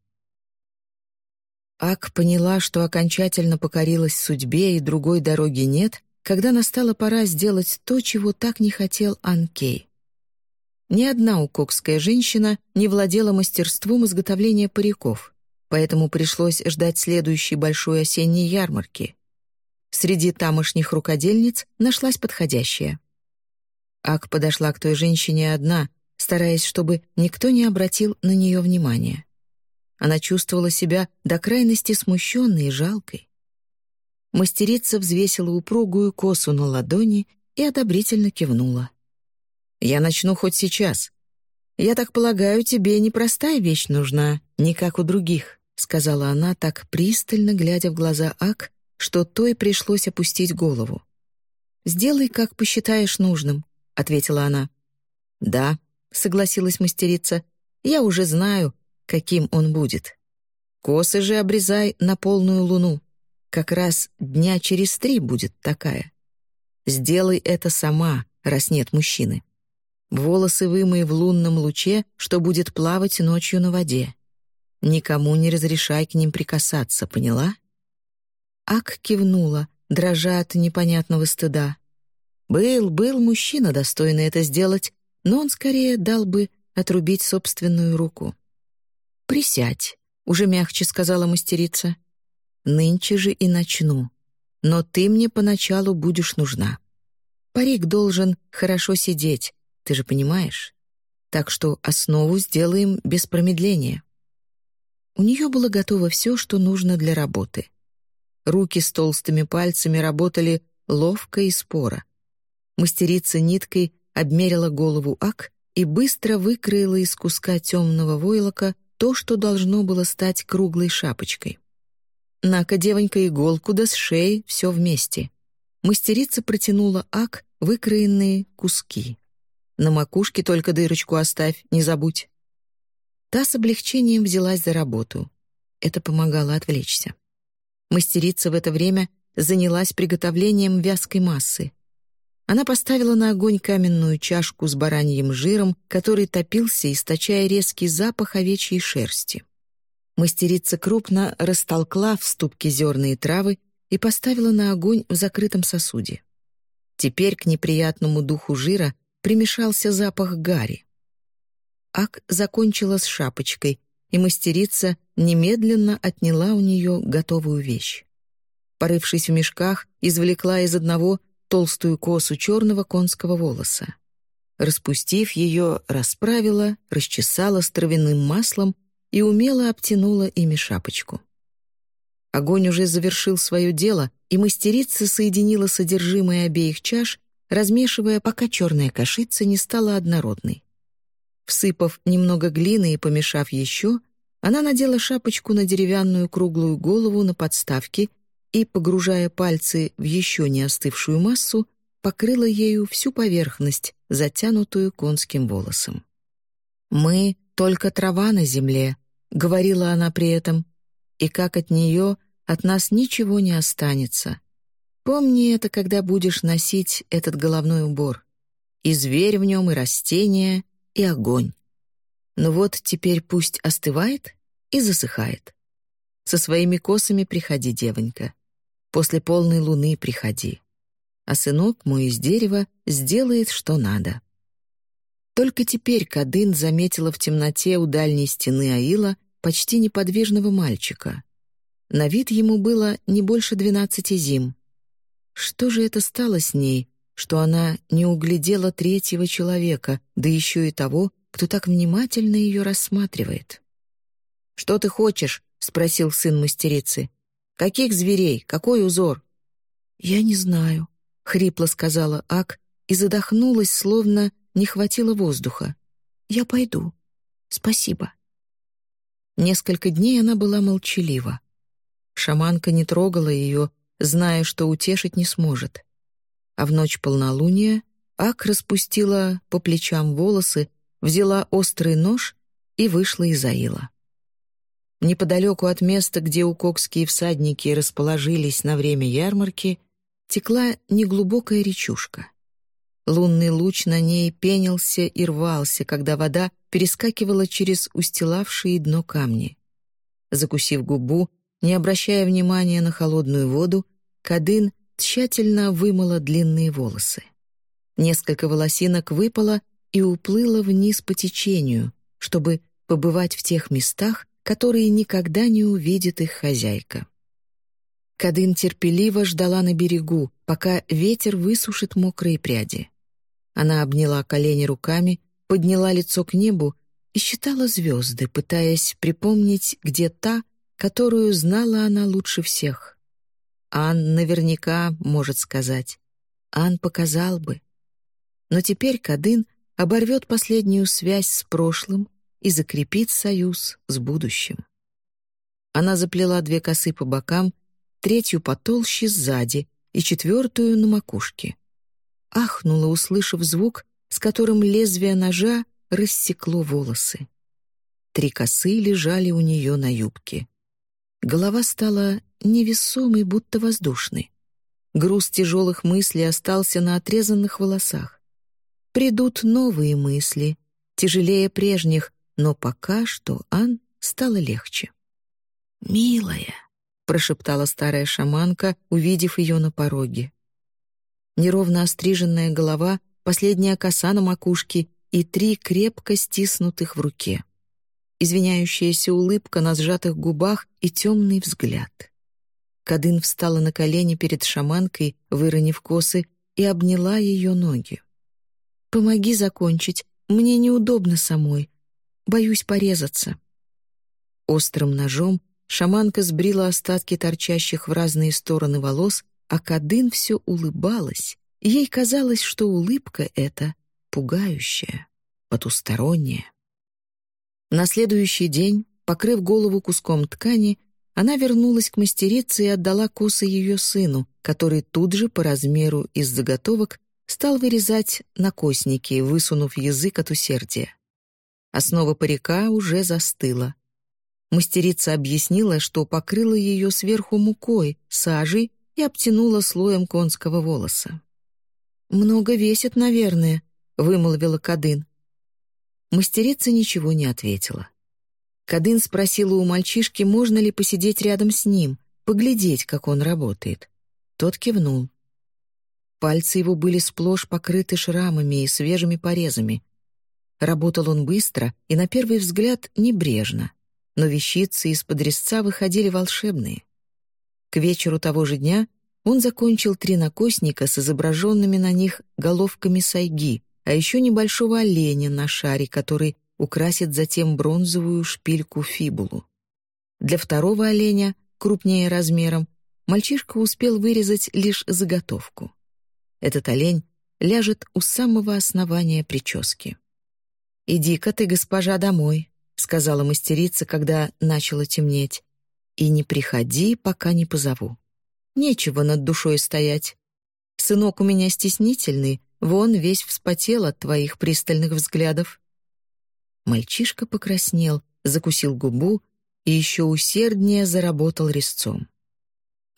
Ак поняла, что окончательно покорилась судьбе и другой дороги нет, когда настала пора сделать то, чего так не хотел Анкей. Ни одна укокская женщина не владела мастерством изготовления париков, поэтому пришлось ждать следующей большой осенней ярмарки. Среди тамошних рукодельниц нашлась подходящая. Ак подошла к той женщине одна, стараясь, чтобы никто не обратил на нее внимания. Она чувствовала себя до крайности смущенной и жалкой. Мастерица взвесила упругую косу на ладони и одобрительно кивнула. «Я начну хоть сейчас. Я так полагаю, тебе непростая вещь нужна, не как у других», сказала она, так пристально глядя в глаза Ак, что той пришлось опустить голову. «Сделай, как посчитаешь нужным», — ответила она. «Да», — согласилась мастерица, — «я уже знаю, каким он будет. Косы же обрезай на полную луну. Как раз дня через три будет такая. Сделай это сама, раз нет мужчины. Волосы вымой в лунном луче, что будет плавать ночью на воде. Никому не разрешай к ним прикасаться, поняла?» Ак кивнула, дрожа от непонятного стыда. Был, был мужчина, достойный это сделать, но он скорее дал бы отрубить собственную руку. «Присядь», — уже мягче сказала мастерица. «Нынче же и начну. Но ты мне поначалу будешь нужна. Парик должен хорошо сидеть, ты же понимаешь? Так что основу сделаем без промедления». У нее было готово все, что нужно для работы — руки с толстыми пальцами работали ловко и споро. Мастерица ниткой обмерила голову Ак и быстро выкроила из куска темного войлока то, что должно было стать круглой шапочкой. «На-ка, девонька, иголку да с шеи, все вместе». Мастерица протянула Ак выкроенные куски. «На макушке только дырочку оставь, не забудь». Та с облегчением взялась за работу. Это помогало отвлечься. Мастерица в это время занялась приготовлением вязкой массы. Она поставила на огонь каменную чашку с бараньим жиром, который топился, источая резкий запах овечьей шерсти. Мастерица крупно растолкла в ступке зерна и травы и поставила на огонь в закрытом сосуде. Теперь к неприятному духу жира примешался запах гари. Ак закончила с шапочкой, и мастерица немедленно отняла у нее готовую вещь. Порывшись в мешках, извлекла из одного толстую косу черного конского волоса. Распустив ее, расправила, расчесала с травяным маслом и умело обтянула ими шапочку. Огонь уже завершил свое дело, и мастерица соединила содержимое обеих чаш, размешивая, пока черная кашица не стала однородной. Всыпав немного глины и помешав еще, она надела шапочку на деревянную круглую голову на подставке и, погружая пальцы в еще не остывшую массу, покрыла ею всю поверхность, затянутую конским волосом. «Мы — только трава на земле», — говорила она при этом, «и как от нее от нас ничего не останется. Помни это, когда будешь носить этот головной убор. И зверь в нем, и растения, и огонь. Но вот теперь пусть остывает и засыхает. Со своими косами приходи, девонька. После полной луны приходи. А сынок мой из дерева сделает, что надо». Только теперь Кадын заметила в темноте у дальней стены Аила почти неподвижного мальчика. На вид ему было не больше двенадцати зим. Что же это стало с ней, что она не углядела третьего человека, да еще и того, кто так внимательно ее рассматривает? «Что ты хочешь?» — спросил сын мастерицы. Каких зверей? Какой узор?» «Я не знаю», — хрипло сказала Ак и задохнулась, словно не хватило воздуха. «Я пойду. Спасибо». Несколько дней она была молчалива. Шаманка не трогала ее, зная, что утешить не сможет. А в ночь полнолуния Ак распустила по плечам волосы, взяла острый нож и вышла из Аила. Неподалеку от места, где укокские всадники расположились на время ярмарки, текла неглубокая речушка. Лунный луч на ней пенился и рвался, когда вода перескакивала через устилавшие дно камни. Закусив губу, не обращая внимания на холодную воду, Кадын тщательно вымыла длинные волосы. Несколько волосинок выпало и уплыло вниз по течению, чтобы побывать в тех местах, которые никогда не увидит их хозяйка. Кадын терпеливо ждала на берегу, пока ветер высушит мокрые пряди. Она обняла колени руками, подняла лицо к небу и считала звезды, пытаясь припомнить, где та, которую знала она лучше всех. Ан наверняка может сказать. Ан показал бы. Но теперь Кадын оборвет последнюю связь с прошлым и закрепит союз с будущим. Она заплела две косы по бокам, третью потолще сзади и четвертую на макушке. Ахнула, услышав звук, с которым лезвие ножа рассекло волосы. Три косы лежали у нее на юбке. Голова стала невесомой, будто воздушной. Груз тяжелых мыслей остался на отрезанных волосах. Придут новые мысли, тяжелее прежних, но пока что Ан стало легче. «Милая», — прошептала старая шаманка, увидев ее на пороге. Неровно остриженная голова, последняя коса на макушке и три крепко стиснутых в руке. Извиняющаяся улыбка на сжатых губах и темный взгляд. Кадын встала на колени перед шаманкой, выронив косы, и обняла ее ноги. «Помоги закончить, мне неудобно самой, Боюсь порезаться». Острым ножом шаманка сбрила остатки торчащих в разные стороны волос, а Кадын все улыбалась, ей казалось, что улыбка эта пугающая, потусторонняя. На следующий день, покрыв голову куском ткани, она вернулась к мастерице и отдала косы ее сыну, который тут же по размеру из заготовок стал вырезать накосники, высунув язык от усердия. Основа парика уже застыла. Мастерица объяснила, что покрыла ее сверху мукой, сажей и обтянула слоем конского волоса. «Много весит, наверное», — вымолвила Кадын. Мастерица ничего не ответила. Кадын спросила у мальчишки, можно ли посидеть рядом с ним, поглядеть, как он работает. Тот кивнул. Пальцы его были сплошь покрыты шрамами и свежими порезами. Работал он быстро и, на первый взгляд, небрежно, но вещицы из-под резца выходили волшебные. К вечеру того же дня он закончил три накосника с изображенными на них головками сайги, а еще небольшого оленя на шаре, который украсит затем бронзовую шпильку-фибулу. Для второго оленя, крупнее размером, мальчишка успел вырезать лишь заготовку. Этот олень ляжет у самого основания прически. «Иди-ка ты, госпожа, домой», — сказала мастерица, когда начало темнеть. «И не приходи, пока не позову. Нечего над душой стоять. Сынок у меня стеснительный, вон весь вспотел от твоих пристальных взглядов». Мальчишка покраснел, закусил губу и еще усерднее заработал резцом.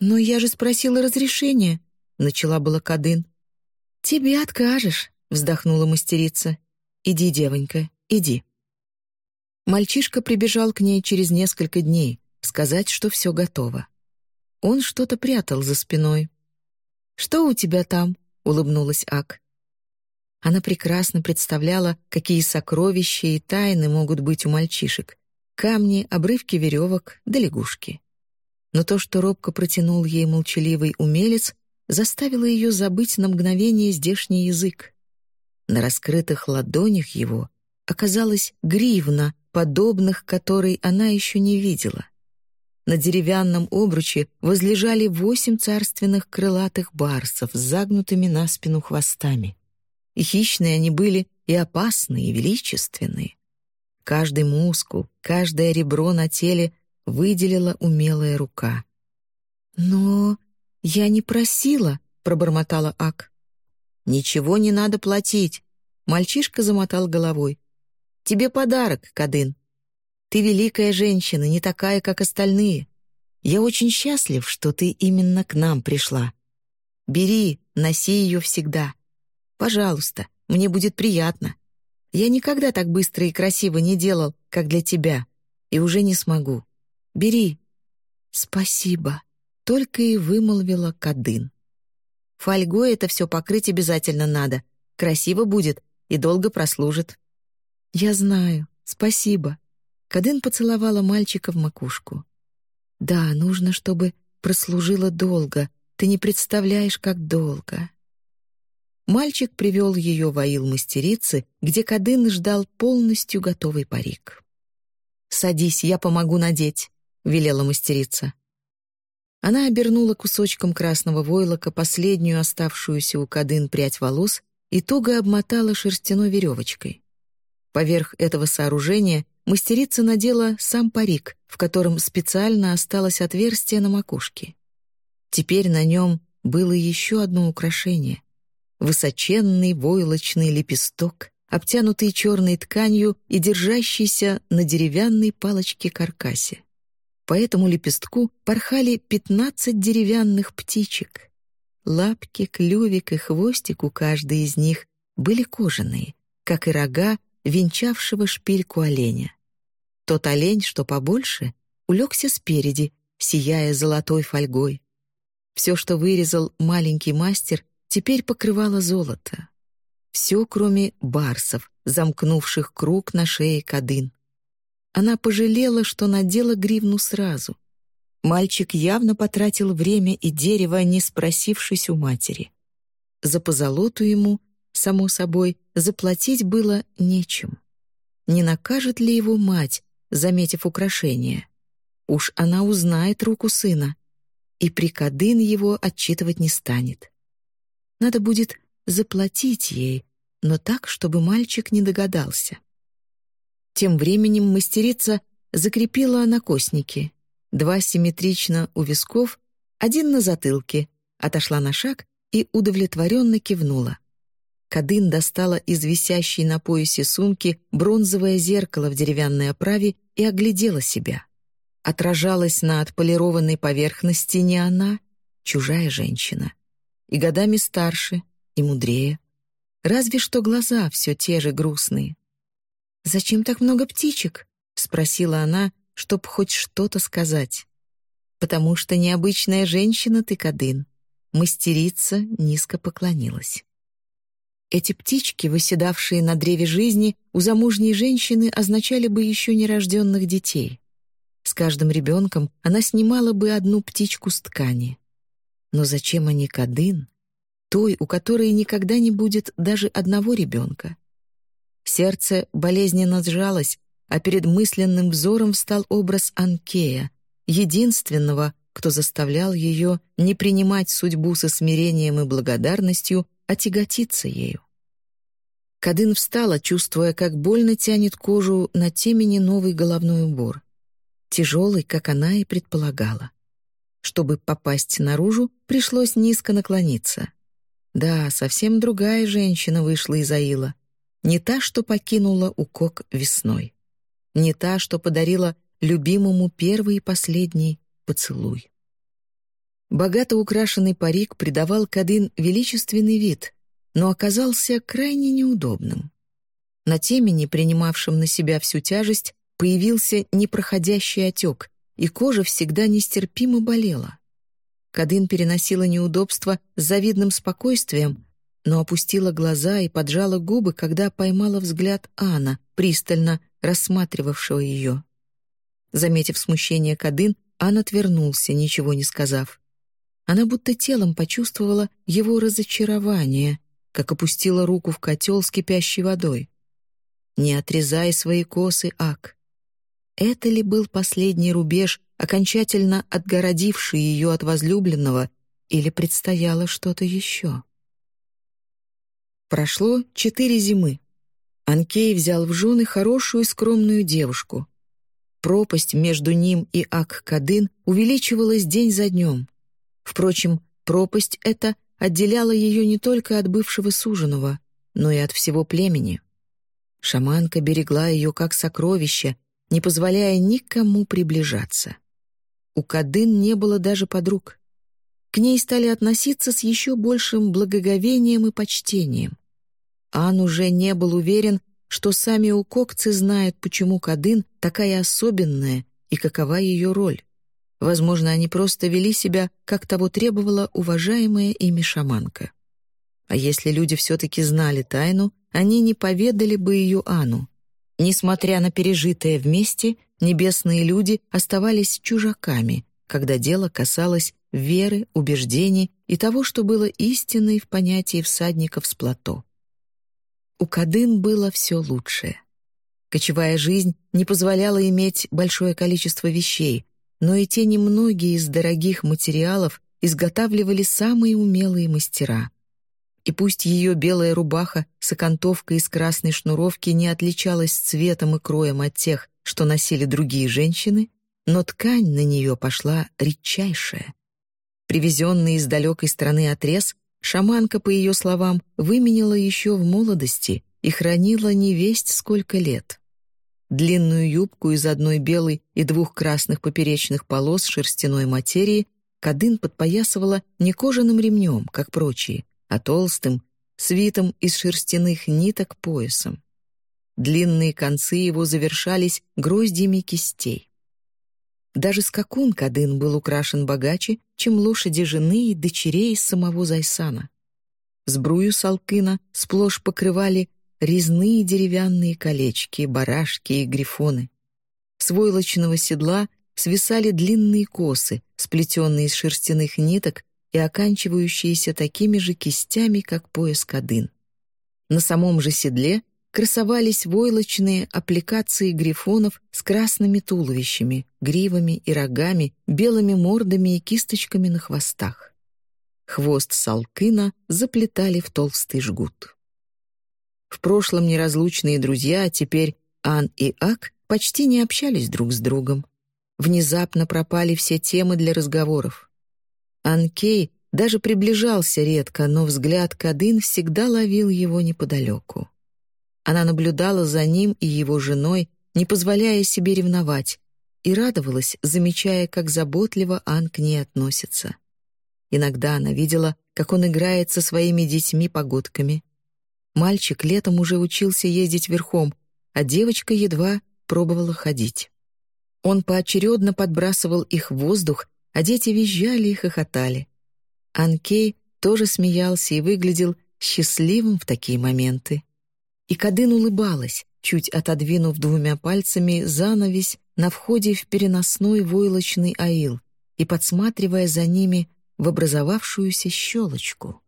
«Но я же спросила разрешения», — начала была Кадын. «Тебе откажешь», — вздохнула мастерица. «Иди, девонька, иди». Мальчишка прибежал к ней через несколько дней, сказать, что все готово. Он что-то прятал за спиной. «Что у тебя там?» — улыбнулась Ак. Она прекрасно представляла, какие сокровища и тайны могут быть у мальчишек. Камни, обрывки веревок да лягушки. Но то, что робко протянул ей молчаливый умелец, заставило ее забыть на мгновение здешний язык. На раскрытых ладонях его оказалась гривна, подобных которой она еще не видела. На деревянном обруче возлежали восемь царственных крылатых барсов с загнутыми на спину хвостами. И хищные они были, и опасные, и величественные. Каждый мускул, каждое ребро на теле выделила умелая рука. «Но «Я не просила», — пробормотала Ак. «Ничего не надо платить», — мальчишка замотал головой. «Тебе подарок, Кадын. Ты великая женщина, не такая, как остальные. Я очень счастлив, что ты именно к нам пришла. Бери, носи ее всегда. Пожалуйста, мне будет приятно. Я никогда так быстро и красиво не делал, как для тебя, и уже не смогу. Бери». «Спасибо», только и вымолвила Кадын. Фольгой это все покрыть обязательно надо. Красиво будет и долго прослужит. Я знаю, спасибо. Кадын поцеловала мальчика в макушку. Да, нужно, чтобы прослужило долго. Ты не представляешь, как долго. Мальчик привел ее в аил мастерицы, где Кадын ждал полностью готовый парик. «Садись, я помогу надеть», — велела мастерица. Она обернула кусочком красного войлока последнюю оставшуюся у Кадын прядь волос и туго обмотала шерстяной веревочкой. Поверх этого сооружения мастерица надела сам парик, в котором специально осталось отверстие на макушке. Теперь на нем было еще одно украшение — высоченный войлочный лепесток, обтянутый черной тканью и держащийся на деревянной палочке-каркасе. По этому лепестку порхали пятнадцать деревянных птичек. Лапки, клювик и хвостик у каждой из них были кожаные, как и рога венчавшего шпильку оленя. Тот олень, что побольше, улегся спереди, сияя золотой фольгой. Все, что вырезал маленький мастер, теперь покрывало золото. Все, кроме барсов, замкнувших круг на шее кадын. Она пожалела, что надела гривну сразу. Мальчик явно потратил время и дерево, не спросившись у матери. За позолоту ему, само собой, заплатить было нечем. Не накажет ли его мать, заметив украшение? Уж она узнает руку сына, и Прикадын его отчитывать не станет. Надо будет заплатить ей, но так, чтобы мальчик не догадался. Тем временем мастерица закрепила накосники, два симметрично у висков, один на затылке, отошла на шаг и удовлетворенно кивнула. Кадын достала из висящей на поясе сумки бронзовое зеркало в деревянной оправе и оглядела себя. Отражалась на отполированной поверхности не она, чужая женщина. И годами старше, и мудрее. Разве что глаза все те же грустные. «Зачем так много птичек?» — спросила она, чтоб хоть что-то сказать. «Потому что необычная женщина ты, Кадын». Мастерица низко поклонилась. Эти птички, выседавшие на древе жизни, у замужней женщины означали бы еще нерожденных детей. С каждым ребенком она снимала бы одну птичку с ткани. Но зачем они Кадын, той, у которой никогда не будет даже одного ребенка? Сердце болезненно сжалось, а перед мысленным взором встал образ Анкея, единственного, кто заставлял ее не принимать судьбу со смирением и благодарностью, а тяготиться ею. Кадын встала, чувствуя, как больно тянет кожу на темени новый головной убор. Тяжелый, как она и предполагала. Чтобы попасть наружу, пришлось низко наклониться. Да, совсем другая женщина вышла из Аила. Не та, что покинула Укок весной. Не та, что подарила любимому первый и последний поцелуй. Богато украшенный парик придавал Кадын величественный вид, но оказался крайне неудобным. На темени, принимавшем на себя всю тяжесть, появился непроходящий отек, и кожа всегда нестерпимо болела. Кадын переносила неудобства с завидным спокойствием, но опустила глаза и поджала губы, когда поймала взгляд Анна, пристально рассматривавшего ее. Заметив смущение Кадын, Ан отвернулся, ничего не сказав. Она будто телом почувствовала его разочарование, как опустила руку в котел с кипящей водой. «Не отрезай свои косы, Ак». Это ли был последний рубеж, окончательно отгородивший ее от возлюбленного, или предстояло что-то еще? Прошло четыре зимы. Анкей взял в жены хорошую и скромную девушку. Пропасть между ним и Ак-Кадын увеличивалась день за днем. Впрочем, пропасть эта отделяла ее не только от бывшего суженого, но и от всего племени. Шаманка берегла ее как сокровище, не позволяя никому приближаться. У Кадын не было даже подруг. К ней стали относиться с еще большим благоговением и почтением. Ан уже не был уверен, что сами укокцы знают, почему Кадын такая особенная и какова ее роль. Возможно, они просто вели себя, как того требовала уважаемая ими шаманка. А если люди все-таки знали тайну, они не поведали бы ее Ану. Несмотря на пережитое вместе, небесные люди оставались чужаками, когда дело касалось веры, убеждений и того, что было истиной в понятии всадников с плато. У Кадын было все лучшее. Кочевая жизнь не позволяла иметь большое количество вещей, но и те немногие из дорогих материалов изготавливали самые умелые мастера. И пусть ее белая рубаха с окантовкой из красной шнуровки не отличалась цветом и кроем от тех, что носили другие женщины, но ткань на нее пошла редчайшая. Привезенный из далекой страны отрез, шаманка, по ее словам, выменила еще в молодости и хранила невесть сколько лет. Длинную юбку из одной белой и двух красных поперечных полос шерстяной материи Кадын подпоясывала не кожаным ремнем, как прочие, а толстым, свитом из шерстяных ниток поясом. Длинные концы его завершались гроздьями кистей. Даже скакун Кадын был украшен богаче, чем лошади жены и дочерей самого Зайсана. Сбрую салкына сплошь покрывали резные деревянные колечки, барашки и грифоны. С войлочного седла свисали длинные косы, сплетенные из шерстяных ниток и оканчивающиеся такими же кистями, как пояс кадын. На самом же седле красовались войлочные аппликации грифонов с красными туловищами, гривами и рогами, белыми мордами и кисточками на хвостах. Хвост салкына заплетали в толстый жгут. В прошлом неразлучные друзья, а теперь Ан и Ак почти не общались друг с другом. Внезапно пропали все темы для разговоров. Анкей даже приближался редко, но взгляд Кадын всегда ловил его неподалеку. Она наблюдала за ним и его женой, не позволяя себе ревновать, и радовалась, замечая, как заботливо Ан к ней относится. Иногда она видела, как он играет со своими детьми-погодками. Мальчик летом уже учился ездить верхом, а девочка едва пробовала ходить. Он поочередно подбрасывал их в воздух, а дети визжали и хохотали. Анкей тоже смеялся и выглядел счастливым в такие моменты. И Кадын улыбалась, чуть отодвинув двумя пальцами занавесь на входе в переносной войлочный аил и подсматривая за ними в образовавшуюся щелочку.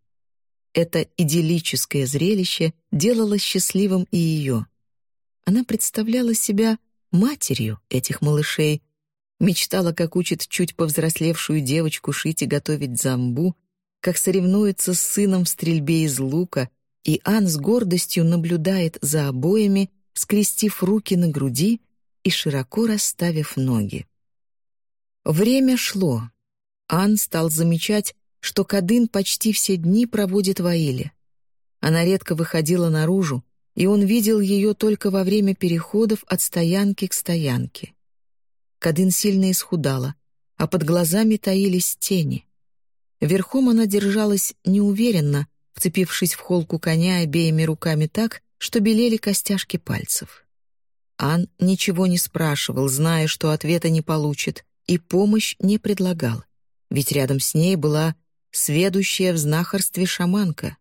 Это идиллическое зрелище делало счастливым и ее. Она представляла себя матерью этих малышей, мечтала, как учит чуть повзрослевшую девочку шить и готовить замбу, как соревнуется с сыном в стрельбе из лука и Ан с гордостью наблюдает за обоями, скрестив руки на груди и широко расставив ноги. Время шло. Ан стал замечать, что Кадын почти все дни проводит в Аиле. Она редко выходила наружу, и он видел ее только во время переходов от стоянки к стоянке. Кадын сильно исхудала, а под глазами таились тени. Верхом она держалась неуверенно, вцепившись в холку коня обеими руками так, что белели костяшки пальцев. Ан ничего не спрашивал, зная, что ответа не получит, и помощь не предлагал, ведь рядом с ней была сведущая в знахарстве шаманка.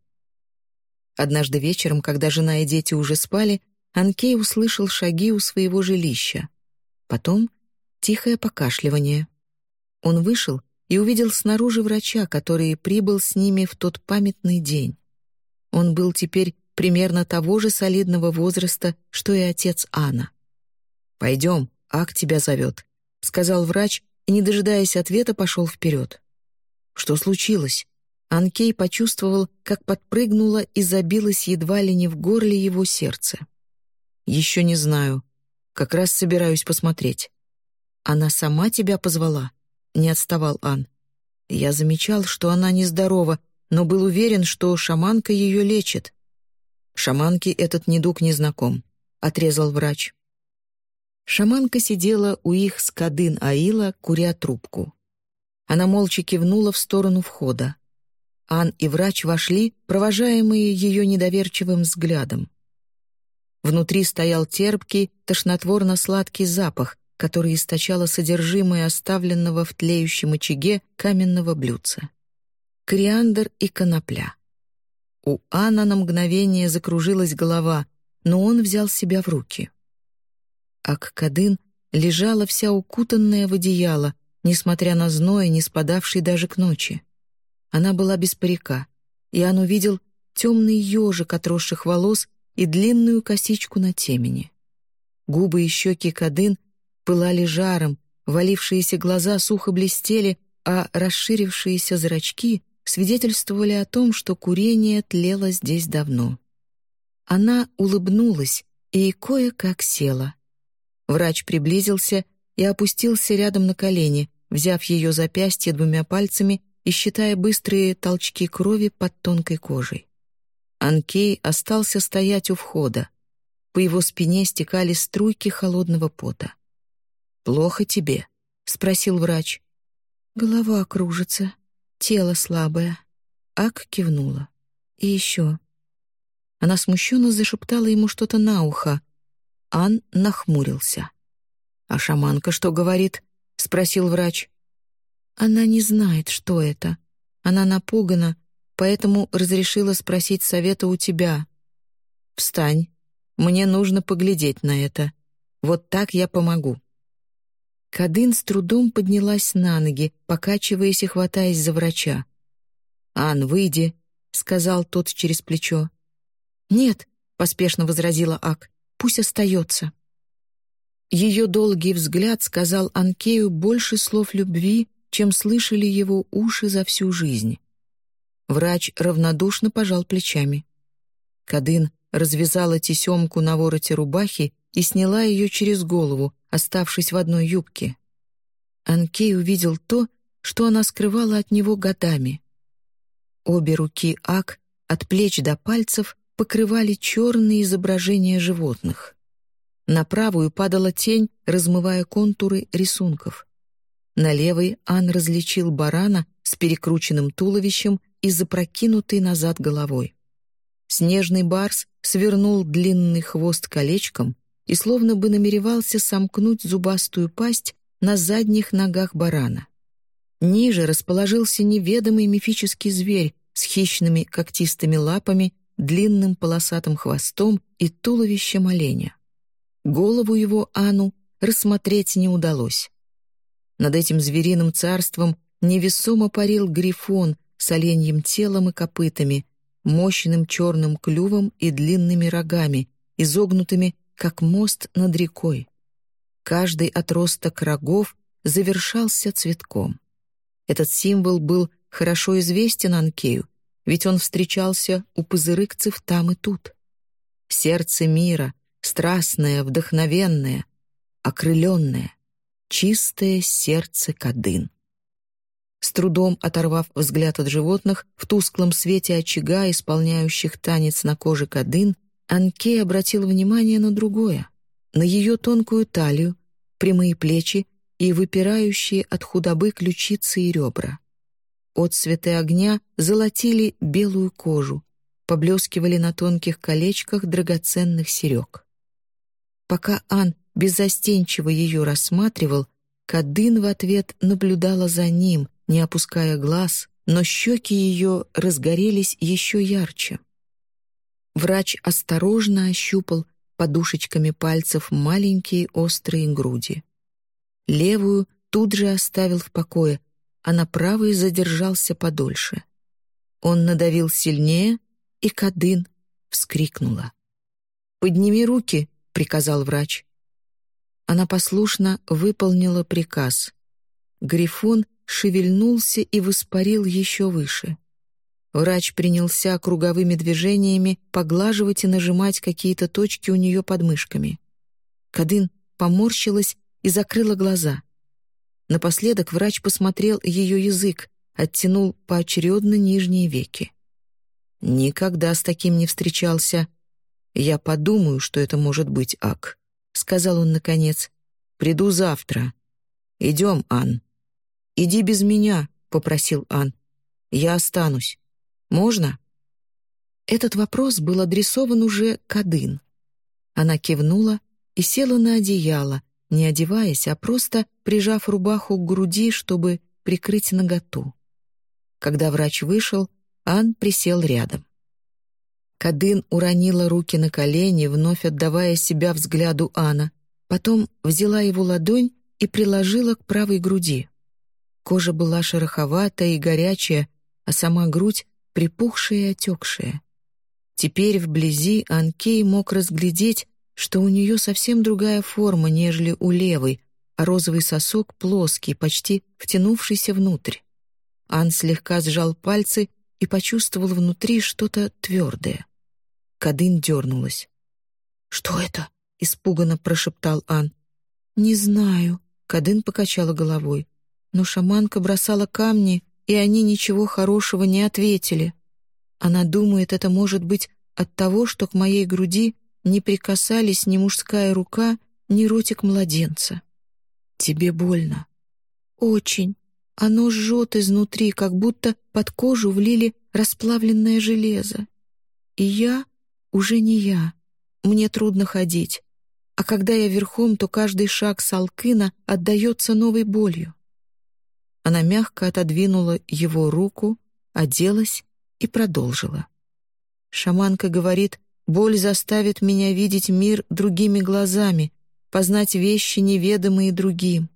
Однажды вечером, когда жена и дети уже спали, Анкей услышал шаги у своего жилища. Потом тихое покашливание. Он вышел и увидел снаружи врача, который прибыл с ними в тот памятный день. Он был теперь примерно того же солидного возраста, что и отец Анна. «Пойдем, Ак тебя зовет», — сказал врач, и, не дожидаясь ответа, пошел вперед. «Что случилось?» Анкей почувствовал, как подпрыгнуло и забилось едва ли не в горле его сердце. «Еще не знаю. Как раз собираюсь посмотреть». «Она сама тебя позвала?» не отставал Ан. Я замечал, что она нездорова, но был уверен, что шаманка ее лечит. Шаманке этот недуг не знаком, отрезал врач. Шаманка сидела у их скадын Аила, куря трубку. Она молча кивнула в сторону входа. Ан и врач вошли, провожаемые ее недоверчивым взглядом. Внутри стоял терпкий, тошнотворно-сладкий запах, который источало содержимое оставленного в тлеющем очаге каменного блюдца. Кориандр и конопля. У Анна на мгновение закружилась голова, но он взял себя в руки. Ак-Кадын лежала вся укутанная в одеяло, несмотря на зной, не спадавший даже к ночи. Она была без парика, и он увидел темный ежик отросших волос и длинную косичку на темени. Губы и щеки Кадын пылали жаром, валившиеся глаза сухо блестели, а расширившиеся зрачки свидетельствовали о том, что курение тлело здесь давно. Она улыбнулась и кое-как села. Врач приблизился и опустился рядом на колени, взяв ее запястье двумя пальцами и считая быстрые толчки крови под тонкой кожей. Анкей остался стоять у входа. По его спине стекали струйки холодного пота. «Плохо тебе?» — спросил врач. «Голова кружится, тело слабое». Ак кивнула. «И еще». Она смущенно зашептала ему что-то на ухо. Ан нахмурился. «А шаманка что говорит?» — спросил врач. «Она не знает, что это. Она напугана, поэтому разрешила спросить совета у тебя. Встань. Мне нужно поглядеть на это. Вот так я помогу». Кадын с трудом поднялась на ноги, покачиваясь и хватаясь за врача. «Ан, выйди», — сказал тот через плечо. «Нет, — поспешно возразила Ак. «Пусть остается». Ее долгий взгляд сказал Анкею больше слов любви, чем слышали его уши за всю жизнь. Врач равнодушно пожал плечами. Кадын развязала тесемку на вороте рубахи и сняла ее через голову, оставшись в одной юбке. Анкей увидел то, что она скрывала от него годами. Обе руки Ак, от плеч до пальцев, покрывали черные изображения животных. На правую падала тень, размывая контуры рисунков. На левой Ан различил барана с перекрученным туловищем и запрокинутой назад головой. Снежный барс свернул длинный хвост колечком и словно бы намеревался сомкнуть зубастую пасть на задних ногах барана. Ниже расположился неведомый мифический зверь с хищными когтистыми лапами, длинным полосатым хвостом и туловищем оленя. Голову его Ану рассмотреть не удалось. Над этим звериным царством невесомо парил грифон с оленьим телом и копытами, мощным черным клювом и длинными рогами, изогнутыми, как мост над рекой. Каждый отросток рогов завершался цветком. Этот символ был хорошо известен Анкею, ведь он встречался у пузырыкцев там и тут. Сердце мира, страстное, вдохновенное, окрыленное, чистое сердце Кадын. С трудом оторвав взгляд от животных, в тусклом свете очага, исполняющих танец на коже Кадын, Анке обратил внимание на другое, на ее тонкую талию, прямые плечи и выпирающие от худобы ключицы и ребра. Отцветы огня золотили белую кожу, поблескивали на тонких колечках драгоценных серег. Пока Ан беззастенчиво ее рассматривал, Кадын в ответ наблюдала за ним, не опуская глаз, но щеки ее разгорелись еще ярче. Врач осторожно ощупал подушечками пальцев маленькие острые груди. Левую тут же оставил в покое, а на правой задержался подольше. Он надавил сильнее, и Кадын вскрикнула. «Подними руки!» Приказал врач. Она послушно выполнила приказ. Грифон шевельнулся и воспарил еще выше. Врач принялся круговыми движениями поглаживать и нажимать какие-то точки у нее под мышками. Кадын поморщилась и закрыла глаза. Напоследок врач посмотрел ее язык, оттянул поочередно нижние веки. Никогда с таким не встречался, «Я подумаю, что это может быть Ак», — сказал он наконец. «Приду завтра. Идем, Ан». «Иди без меня», — попросил Ан. «Я останусь. Можно?» Этот вопрос был адресован уже Кадын. Она кивнула и села на одеяло, не одеваясь, а просто прижав рубаху к груди, чтобы прикрыть наготу. Когда врач вышел, Ан присел рядом. Кадын уронила руки на колени, вновь отдавая себя взгляду Анна. Потом взяла его ладонь и приложила к правой груди. Кожа была шероховатая и горячая, а сама грудь припухшая и отекшая. Теперь вблизи Анкей мог разглядеть, что у нее совсем другая форма, нежели у левой, а розовый сосок плоский, почти втянувшийся внутрь. Ан слегка сжал пальцы и почувствовал внутри что-то твердое. Кадын дернулась. «Что это?» — испуганно прошептал Ан. «Не знаю», — Кадын покачала головой. Но шаманка бросала камни, и они ничего хорошего не ответили. Она думает, это может быть от того, что к моей груди не прикасались ни мужская рука, ни ротик младенца. Тебе больно. Очень. Оно жжет изнутри, как будто под кожу влили расплавленное железо. И я уже не я. Мне трудно ходить. А когда я верхом, то каждый шаг Салкына отдается новой болью. Она мягко отодвинула его руку, оделась и продолжила. Шаманка говорит, боль заставит меня видеть мир другими глазами, познать вещи, неведомые другим.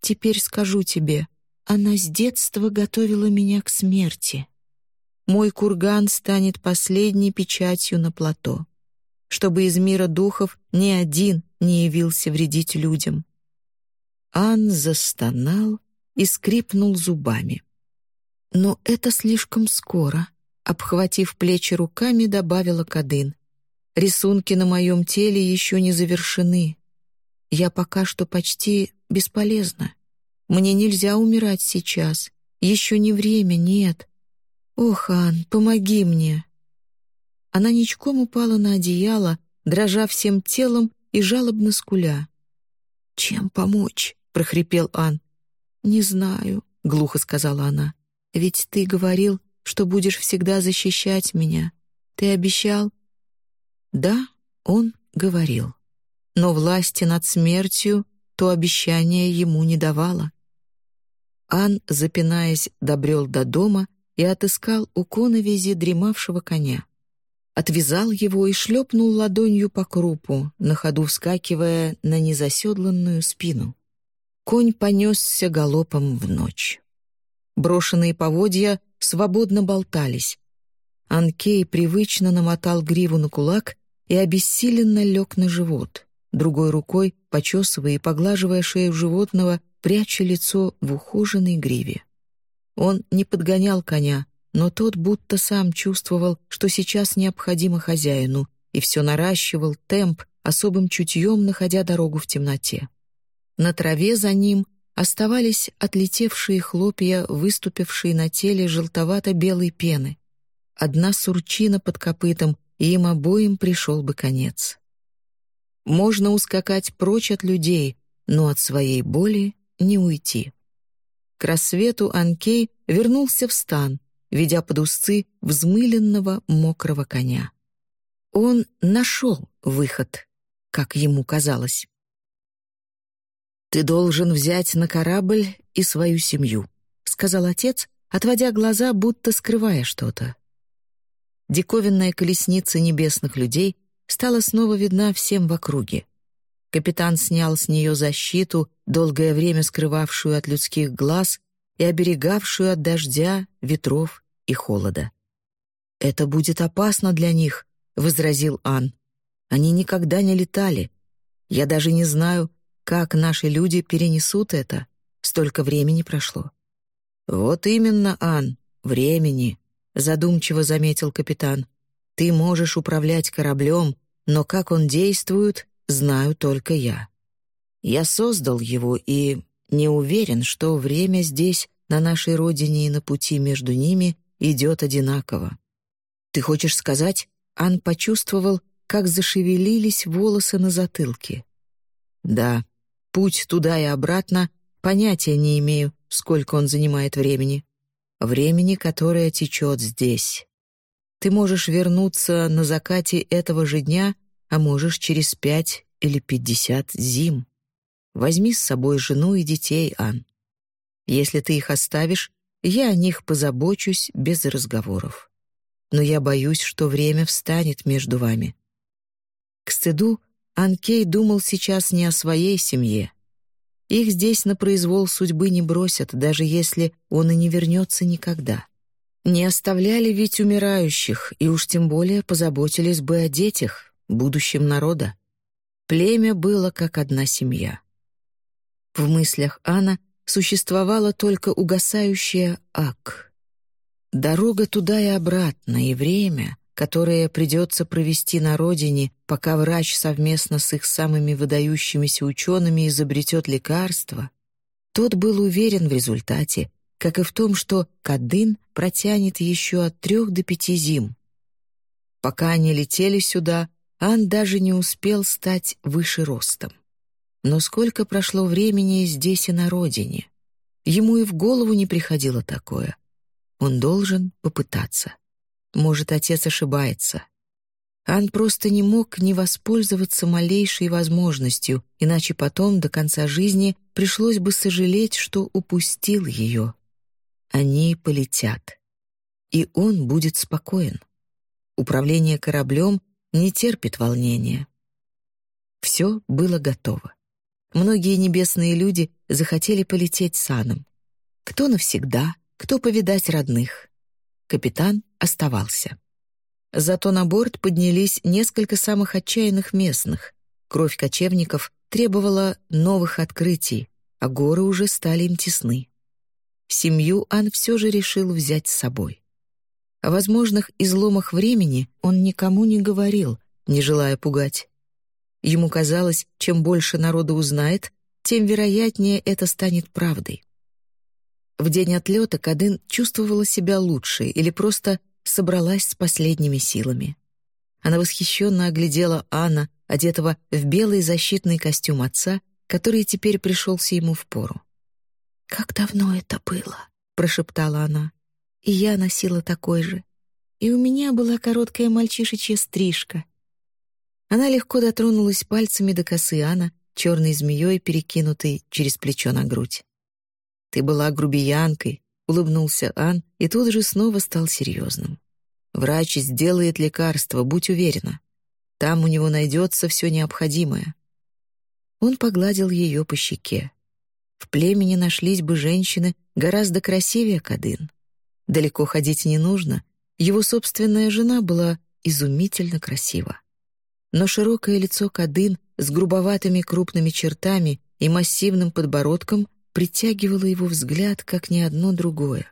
Теперь скажу тебе, она с детства готовила меня к смерти. Мой курган станет последней печатью на плато. чтобы из мира духов ни один не явился вредить людям. Ан застонал и скрипнул зубами. «Но это слишком скоро», — обхватив плечи руками, добавила Кадын. «Рисунки на моем теле еще не завершены. Я пока что почти бесполезна. Мне нельзя умирать сейчас. Еще не время, нет. Ох, Ан, помоги мне!» Она ничком упала на одеяло, дрожа всем телом и жалобно скуля. «Чем помочь?» — прохрипел Ан. «Не знаю», — глухо сказала она. «Ведь ты говорил, что будешь всегда защищать меня. Ты обещал?» Да, он говорил. Но власти над смертью то обещание ему не давало. Ан, запинаясь, добрел до дома и отыскал у коновизи дремавшего коня отвязал его и шлепнул ладонью по крупу, на ходу вскакивая на незаседланную спину. Конь понесся галопом в ночь. Брошенные поводья свободно болтались. Анкей привычно намотал гриву на кулак и обессиленно лег на живот, другой рукой, почесывая и поглаживая шею животного, пряча лицо в ухоженной гриве. Он не подгонял коня, но тот будто сам чувствовал, что сейчас необходимо хозяину, и все наращивал темп, особым чутьем находя дорогу в темноте. На траве за ним оставались отлетевшие хлопья, выступившие на теле желтовато-белой пены. Одна сурчина под копытом, и им обоим пришел бы конец. Можно ускакать прочь от людей, но от своей боли не уйти. К рассвету Анкей вернулся в стан, ведя под узцы взмыленного мокрого коня. Он нашел выход, как ему казалось. «Ты должен взять на корабль и свою семью», — сказал отец, отводя глаза, будто скрывая что-то. Диковинная колесница небесных людей стала снова видна всем в округе. Капитан снял с нее защиту, долгое время скрывавшую от людских глаз и оберегавшую от дождя, ветров и холода. «Это будет опасно для них», — возразил Ан. «Они никогда не летали. Я даже не знаю, как наши люди перенесут это. Столько времени прошло». «Вот именно, Ан, времени», — задумчиво заметил капитан. «Ты можешь управлять кораблем, но как он действует, знаю только я. Я создал его и не уверен, что время здесь, на нашей родине и на пути между ними, идет одинаково. Ты хочешь сказать, Ан почувствовал, как зашевелились волосы на затылке. Да, путь туда и обратно, понятия не имею, сколько он занимает времени. Времени, которое течет здесь. Ты можешь вернуться на закате этого же дня, а можешь через пять или пятьдесят зим. Возьми с собой жену и детей, Ан. Если ты их оставишь, я о них позабочусь без разговоров. Но я боюсь, что время встанет между вами. К стыду Анкей думал сейчас не о своей семье. Их здесь на произвол судьбы не бросят, даже если он и не вернется никогда. Не оставляли ведь умирающих, и уж тем более позаботились бы о детях, будущем народа. Племя было как одна семья. В мыслях Анна существовала только угасающая Ак. Дорога туда и обратно, и время, которое придется провести на родине, пока врач совместно с их самыми выдающимися учеными изобретет лекарство, тот был уверен в результате, как и в том, что Кадын протянет еще от трех до пяти зим. Пока они летели сюда, Ан даже не успел стать выше ростом. Но сколько прошло времени здесь и на родине? Ему и в голову не приходило такое. Он должен попытаться. Может, отец ошибается. Ан просто не мог не воспользоваться малейшей возможностью, иначе потом до конца жизни пришлось бы сожалеть, что упустил ее. Они полетят. И он будет спокоен. Управление кораблем не терпит волнения. Все было готово. Многие небесные люди захотели полететь с Аном. Кто навсегда, кто повидать родных. Капитан оставался. Зато на борт поднялись несколько самых отчаянных местных. Кровь кочевников требовала новых открытий, а горы уже стали им тесны. Семью Ан все же решил взять с собой. О возможных изломах времени он никому не говорил, не желая пугать. Ему казалось, чем больше народу узнает, тем вероятнее это станет правдой. В день отлета Кадын чувствовала себя лучше или просто собралась с последними силами. Она восхищенно оглядела Анна, одетого в белый защитный костюм отца, который теперь пришелся ему в пору. «Как давно это было?» — прошептала она. «И я носила такой же. И у меня была короткая мальчишечья стрижка». Она легко дотронулась пальцами до косы Анна, черной змеей, перекинутой через плечо на грудь. «Ты была грубиянкой», — улыбнулся Ан и тут же снова стал серьезным. «Врач сделает лекарство, будь уверена. Там у него найдется все необходимое». Он погладил ее по щеке. В племени нашлись бы женщины гораздо красивее Кадын. Далеко ходить не нужно, его собственная жена была изумительно красива. Но широкое лицо Кадын с грубоватыми крупными чертами и массивным подбородком притягивало его взгляд, как ни одно другое.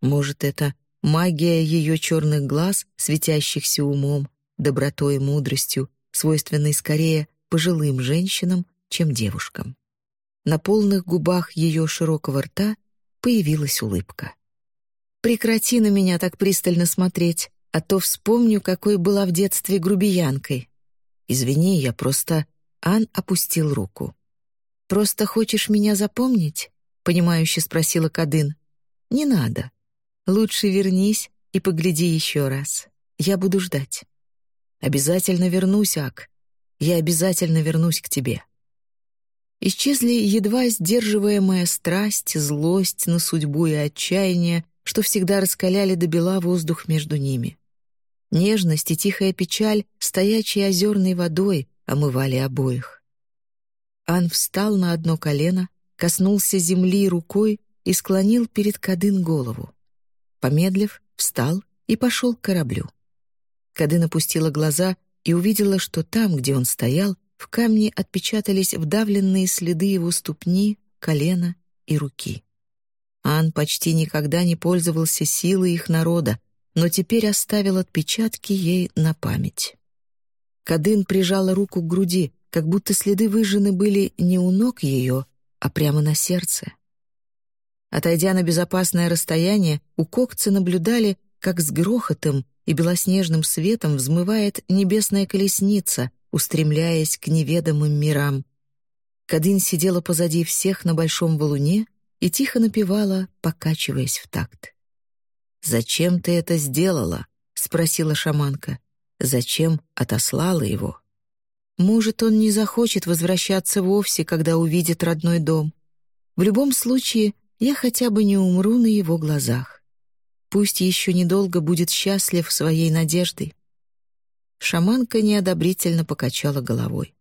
Может, это магия ее черных глаз, светящихся умом, добротой и мудростью, свойственной скорее пожилым женщинам, чем девушкам. На полных губах ее широкого рта появилась улыбка. «Прекрати на меня так пристально смотреть, а то вспомню, какой была в детстве грубиянкой. Извини, я просто...» Ан опустил руку. «Просто хочешь меня запомнить?» — понимающе спросила Кадын. «Не надо. Лучше вернись и погляди еще раз. Я буду ждать». «Обязательно вернусь, Ак. Я обязательно вернусь к тебе». Исчезли едва сдерживаемая страсть, злость на судьбу и отчаяние, что всегда раскаляли до бела воздух между ними. Нежность и тихая печаль, стоячей озерной водой, омывали обоих. Ан встал на одно колено, коснулся земли рукой и склонил перед Кадын голову. Помедлив, встал и пошел к кораблю. Кадын опустила глаза и увидела, что там, где он стоял, в камне отпечатались вдавленные следы его ступни, колена и руки. Ан почти никогда не пользовался силой их народа, но теперь оставил отпечатки ей на память. Кадын прижала руку к груди, как будто следы выжжены были не у ног ее, а прямо на сердце. Отойдя на безопасное расстояние, у кокцы наблюдали, как с грохотом и белоснежным светом взмывает небесная колесница, устремляясь к неведомым мирам. Кадын сидела позади всех на большом валуне и тихо напевала, покачиваясь в такт. «Зачем ты это сделала?» — спросила шаманка. «Зачем отослала его?» Может, он не захочет возвращаться вовсе, когда увидит родной дом. В любом случае, я хотя бы не умру на его глазах. Пусть еще недолго будет счастлив своей надеждой. Шаманка неодобрительно покачала головой.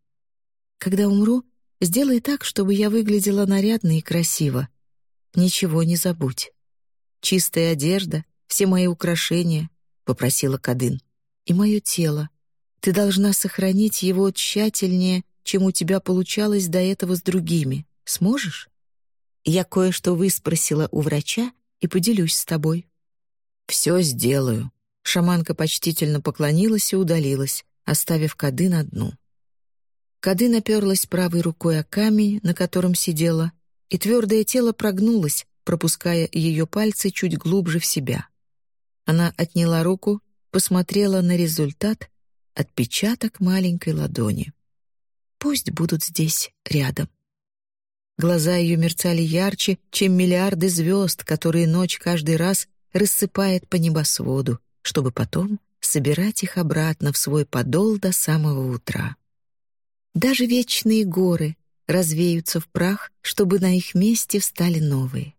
«Когда умру, сделай так, чтобы я выглядела нарядно и красиво. Ничего не забудь. Чистая одежда, все мои украшения», — попросила Кадын. «И мое тело. Ты должна сохранить его тщательнее, чем у тебя получалось до этого с другими. Сможешь? Я кое-что выспросила у врача и поделюсь с тобой». «Все сделаю». Шаманка почтительно поклонилась и удалилась, оставив Кады на дну. Кады наперлась правой рукой о камень, на котором сидела, и твердое тело прогнулось, пропуская ее пальцы чуть глубже в себя. Она отняла руку, посмотрела на результат отпечаток маленькой ладони. Пусть будут здесь, рядом. Глаза ее мерцали ярче, чем миллиарды звезд, которые ночь каждый раз рассыпает по небосводу, чтобы потом собирать их обратно в свой подол до самого утра. Даже вечные горы развеются в прах, чтобы на их месте встали новые.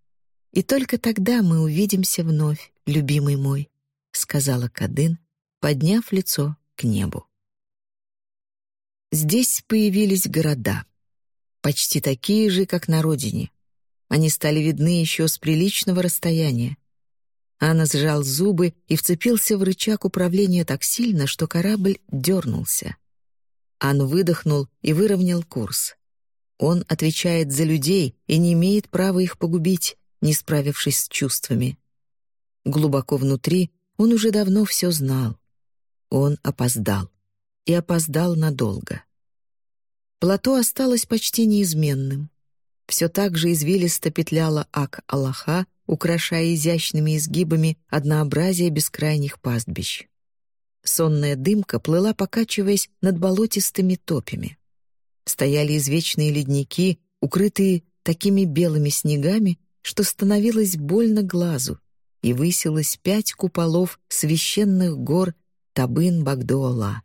И только тогда мы увидимся вновь, любимый мой, — сказала Кадын, подняв лицо к небу. Здесь появились города, почти такие же, как на родине. Они стали видны еще с приличного расстояния. Анна сжал зубы и вцепился в рычаг управления так сильно, что корабль дернулся. Ан выдохнул и выровнял курс. Он отвечает за людей и не имеет права их погубить, не справившись с чувствами. Глубоко внутри он уже давно все знал. Он опоздал. И опоздал надолго. Плато осталось почти неизменным. Все так же извилисто петляла Ак-Аллаха, украшая изящными изгибами однообразие бескрайних пастбищ. Сонная дымка плыла, покачиваясь над болотистыми топями. Стояли извечные ледники, укрытые такими белыми снегами, что становилось больно глазу, и высилось пять куполов священных гор Табын-Багдуола.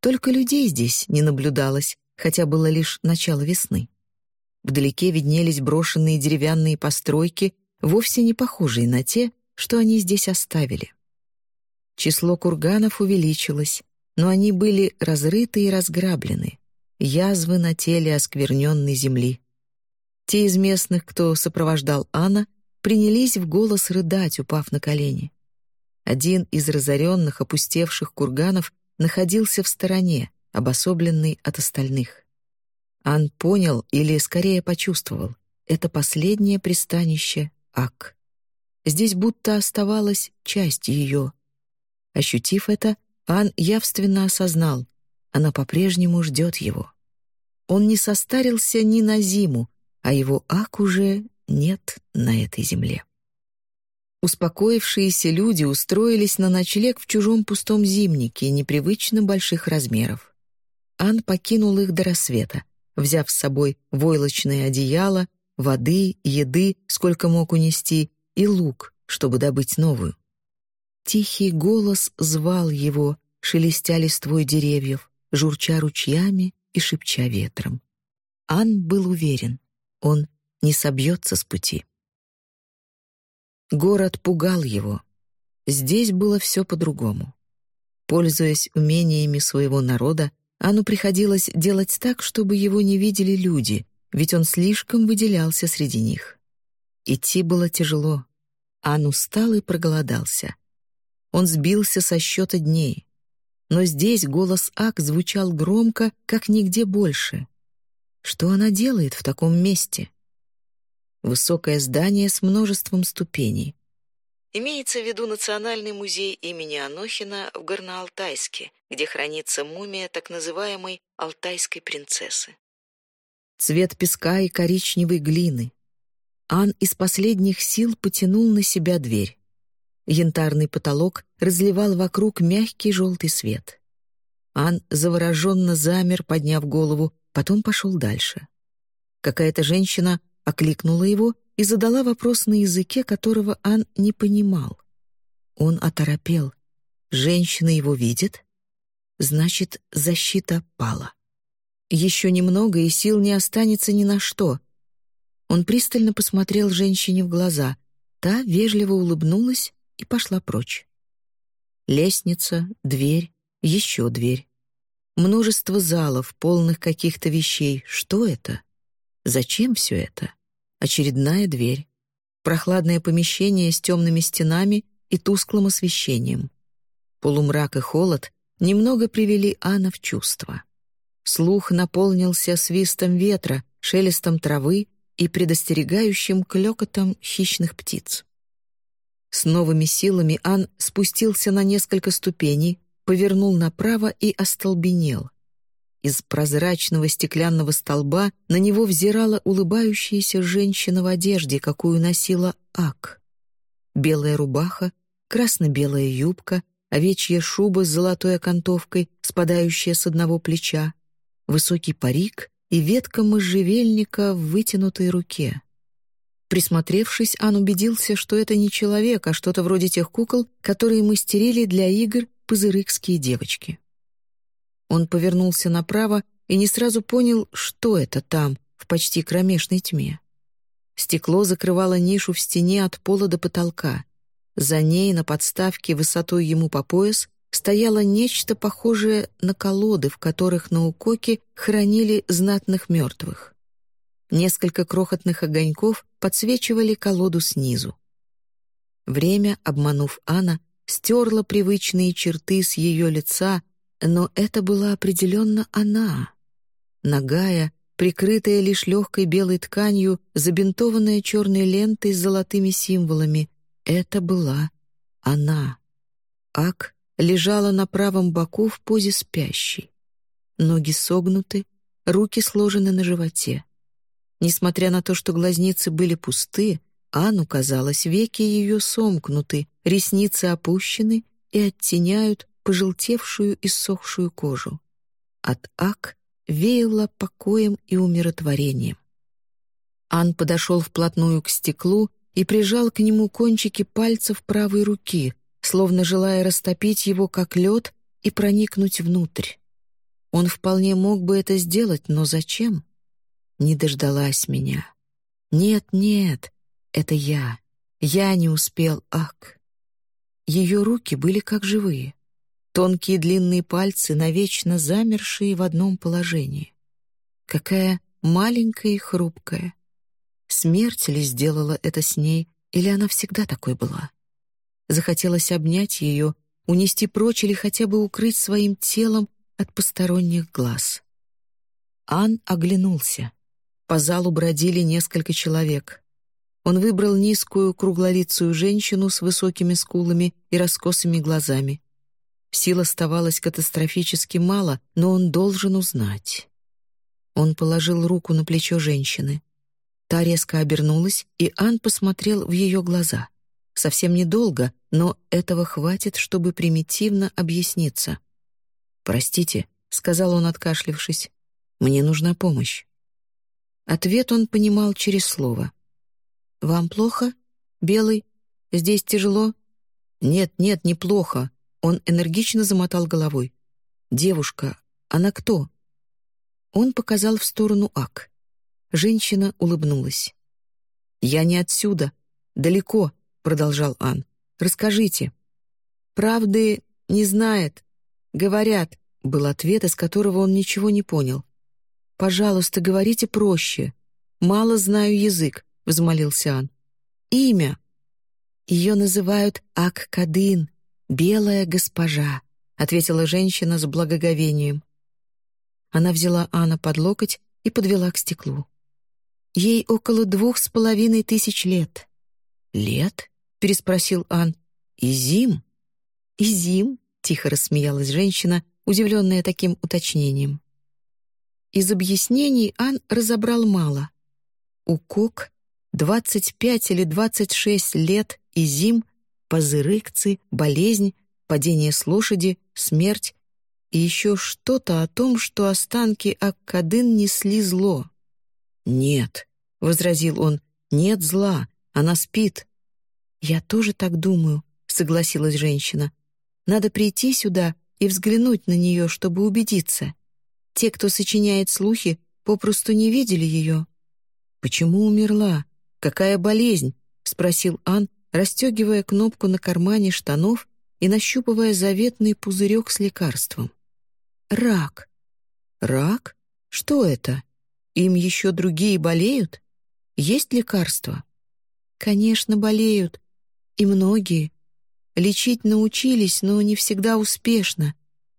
Только людей здесь не наблюдалось, хотя было лишь начало весны. Вдалеке виднелись брошенные деревянные постройки, вовсе не похожие на те, что они здесь оставили. Число курганов увеличилось, но они были разрыты и разграблены, язвы на теле оскверненной земли. Те из местных, кто сопровождал Анна, принялись в голос рыдать, упав на колени. Один из разоренных, опустевших курганов находился в стороне, обособленный от остальных. Ан понял, или скорее почувствовал, это последнее пристанище Ак. Здесь будто оставалась часть ее. Ощутив это, Ан явственно осознал, она по-прежнему ждет его. Он не состарился ни на зиму, а его Ак уже нет на этой земле. Успокоившиеся люди устроились на ночлег в чужом пустом зимнике непривычно больших размеров. Ан покинул их до рассвета, взяв с собой войлочное одеяло, воды, еды, сколько мог унести, и лук, чтобы добыть новую. Тихий голос звал его, шелестя листвой деревьев, журча ручьями и шепча ветром. Ан был уверен, он не собьется с пути. Город пугал его. Здесь было все по-другому. Пользуясь умениями своего народа, Ану приходилось делать так, чтобы его не видели люди, ведь он слишком выделялся среди них. Идти было тяжело. Ан устал и проголодался. Он сбился со счета дней. Но здесь голос Ак звучал громко, как нигде больше. Что она делает в таком месте? Высокое здание с множеством ступеней. Имеется в виду Национальный музей имени Анохина в Горно-Алтайске, где хранится мумия так называемой «Алтайской принцессы». Цвет песка и коричневой глины. Ан из последних сил потянул на себя дверь. Янтарный потолок разливал вокруг мягкий желтый свет. Ан завороженно замер, подняв голову, потом пошел дальше. Какая-то женщина окликнула его и задала вопрос на языке, которого Ан не понимал. Он оторопел. Женщина его видит? Значит, защита пала. Еще немного, и сил не останется ни на что. Он пристально посмотрел женщине в глаза. Та вежливо улыбнулась и пошла прочь. Лестница, дверь, еще дверь. Множество залов, полных каких-то вещей. Что это? Зачем все это? Очередная дверь. Прохладное помещение с темными стенами и тусклым освещением. Полумрак и холод немного привели Анна в чувство. Слух наполнился свистом ветра, шелестом травы и предостерегающим клёкотом хищных птиц. С новыми силами Ан спустился на несколько ступеней, повернул направо и остолбенел. Из прозрачного стеклянного столба на него взирала улыбающаяся женщина в одежде, какую носила Ак. Белая рубаха, красно-белая юбка, овечья шуба с золотой окантовкой, спадающая с одного плеча, высокий парик и ветка можжевельника в вытянутой руке. Присмотревшись, Ан убедился, что это не человек, а что-то вроде тех кукол, которые мастерили для игр пузырыкские девочки. Он повернулся направо и не сразу понял, что это там, в почти кромешной тьме. Стекло закрывало нишу в стене от пола до потолка. За ней, на подставке высотой ему по пояс, стояло нечто похожее на колоды, в которых на Укоке хранили знатных мертвых. Несколько крохотных огоньков подсвечивали колоду снизу. Время, обманув Анна, стерло привычные черты с ее лица, но это была определенно она. Нагая, прикрытая лишь легкой белой тканью, забинтованная черной лентой с золотыми символами, это была она. Ак лежала на правом боку в позе спящей. Ноги согнуты, руки сложены на животе. Несмотря на то, что глазницы были пусты, Анну, казалось, веки ее сомкнуты, ресницы опущены и оттеняют пожелтевшую и сохшую кожу. От Ак веяло покоем и умиротворением. Ан подошел вплотную к стеклу и прижал к нему кончики пальцев правой руки, словно желая растопить его, как лед, и проникнуть внутрь. Он вполне мог бы это сделать, но зачем? Не дождалась меня. Нет, нет, это я. Я не успел, ак. Ее руки были как живые. Тонкие длинные пальцы, навечно замершие в одном положении. Какая маленькая и хрупкая. Смерть ли сделала это с ней, или она всегда такой была? Захотелось обнять ее, унести прочь или хотя бы укрыть своим телом от посторонних глаз. Ан оглянулся. По залу бродили несколько человек. Он выбрал низкую круглолицую женщину с высокими скулами и раскосыми глазами. Сил оставалось катастрофически мало, но он должен узнать. Он положил руку на плечо женщины. Та резко обернулась, и Ан посмотрел в ее глаза. Совсем недолго, но этого хватит, чтобы примитивно объясниться. «Простите», — сказал он, откашлившись, — «мне нужна помощь». Ответ он понимал через слово. «Вам плохо? Белый? Здесь тяжело?» «Нет, нет, неплохо». Он энергично замотал головой. «Девушка, она кто?» Он показал в сторону Ак. Женщина улыбнулась. «Я не отсюда. Далеко», — продолжал Ан. Расскажите». «Правды не знает. Говорят», — был ответ, из которого он ничего не понял. «Пожалуйста, говорите проще. Мало знаю язык», — взмолился Ан. «Имя». «Ее называют Ак-Кадын, белая госпожа», — ответила женщина с благоговением. Она взяла Анна под локоть и подвела к стеклу. Ей около двух с половиной тысяч лет. «Лет?» — переспросил Ан. «И зим?» «И зим?» — тихо рассмеялась женщина, удивленная таким уточнением. Из объяснений Ан разобрал мало. У Кок 25 или 26 лет и зим, позырыкцы, болезнь, падение с лошади, смерть и еще что-то о том, что останки Аккадын несли зло. «Нет», — возразил он, — «нет зла, она спит». «Я тоже так думаю», — согласилась женщина. «Надо прийти сюда и взглянуть на нее, чтобы убедиться. Те, кто сочиняет слухи, попросту не видели ее». «Почему умерла? Какая болезнь?» — спросил Ан, расстегивая кнопку на кармане штанов и нащупывая заветный пузырек с лекарством. «Рак». «Рак? Что это? Им еще другие болеют? Есть лекарства?» «Конечно, болеют, и многие. Лечить научились, но не всегда успешно.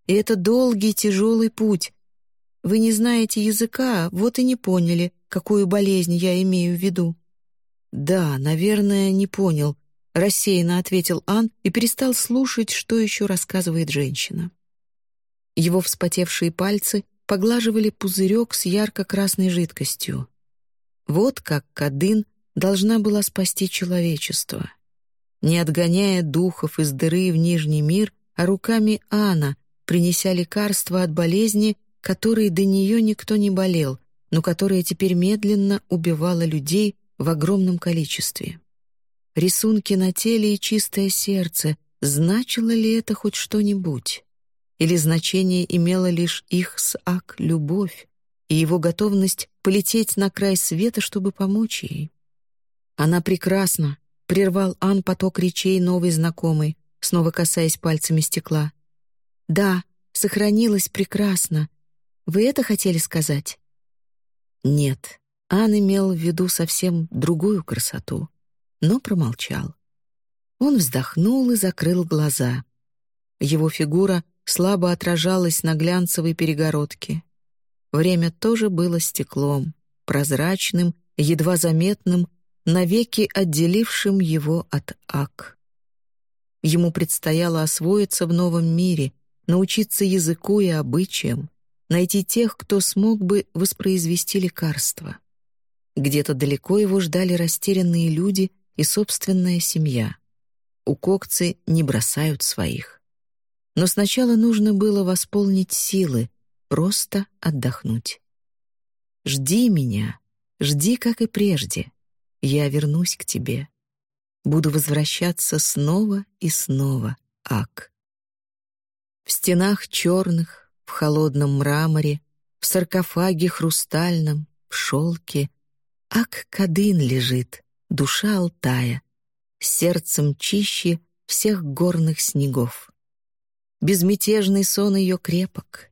И это долгий, тяжелый путь. Вы не знаете языка, вот и не поняли, какую болезнь я имею в виду». «Да, наверное, не понял», — рассеянно ответил Ан и перестал слушать, что еще рассказывает женщина. Его вспотевшие пальцы поглаживали пузырек с ярко-красной жидкостью. Вот как Кадын должна была спасти человечество не отгоняя духов из дыры в Нижний мир, а руками Анна, принеся лекарства от болезни, которой до нее никто не болел, но которая теперь медленно убивала людей в огромном количестве. Рисунки на теле и чистое сердце, значило ли это хоть что-нибудь? Или значение имело лишь их с Ак любовь и его готовность полететь на край света, чтобы помочь ей? Она прекрасна, Прервал Ан поток речей новый знакомый, снова касаясь пальцами стекла. «Да, сохранилось прекрасно. Вы это хотели сказать?» «Нет». Ан имел в виду совсем другую красоту, но промолчал. Он вздохнул и закрыл глаза. Его фигура слабо отражалась на глянцевой перегородке. Время тоже было стеклом, прозрачным, едва заметным, навеки отделившим его от Ак. Ему предстояло освоиться в новом мире, научиться языку и обычаям, найти тех, кто смог бы воспроизвести лекарство. Где-то далеко его ждали растерянные люди и собственная семья. У кокцы не бросают своих. Но сначала нужно было восполнить силы, просто отдохнуть. «Жди меня, жди, как и прежде. Я вернусь к тебе. Буду возвращаться снова и снова, Ак». В стенах черных, в холодном мраморе, в саркофаге хрустальном, в шелке — Ак-Кадын лежит, душа Алтая, сердцем чище всех горных снегов. Безмятежный сон ее крепок,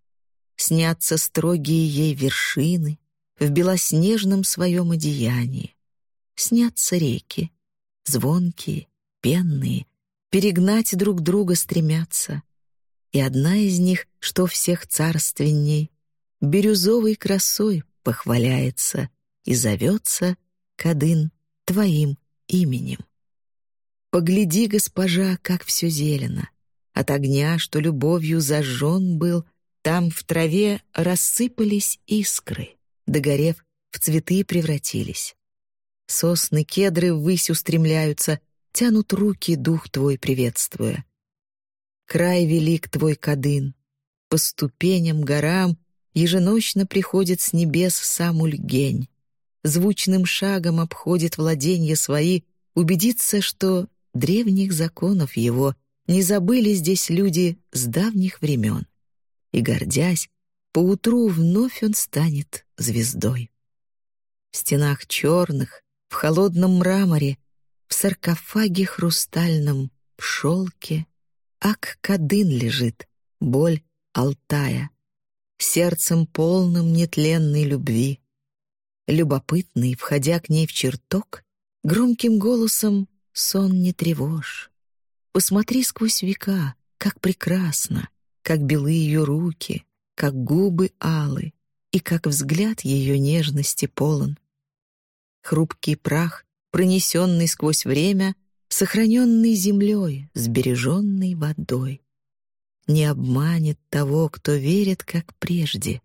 снятся строгие ей вершины в белоснежном своем одеянии. Снятся реки, звонкие, пенные, перегнать друг друга стремятся. И одна из них, что всех царственней, бирюзовой красой похваляется — и зовется Кадын твоим именем. Погляди, госпожа, как все зелено. От огня, что любовью зажжен был, там в траве рассыпались искры, догорев, в цветы превратились. Сосны, кедры ввысь устремляются, тянут руки, дух твой приветствуя. Край велик твой Кадын, по ступеням, горам еженочно приходит с небес сам Ульгень звучным шагом обходит владения свои, убедиться, что древних законов его не забыли здесь люди с давних времен. И, гордясь, поутру вновь он станет звездой. В стенах черных, в холодном мраморе, в саркофаге хрустальном, в шелке, ак-кадын лежит, боль Алтая, сердцем полным нетленной любви. Любопытный, входя к ней в чертог, громким голосом «Сон не тревожь». Посмотри сквозь века, как прекрасно, как белы ее руки, как губы алы и как взгляд ее нежности полон. Хрупкий прах, пронесенный сквозь время, сохраненный землей, сбереженный водой. Не обманет того, кто верит, как прежде.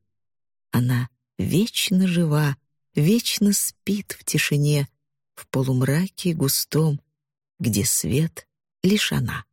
Она вечно жива, вечно спит в тишине, в полумраке густом, где свет лишь она.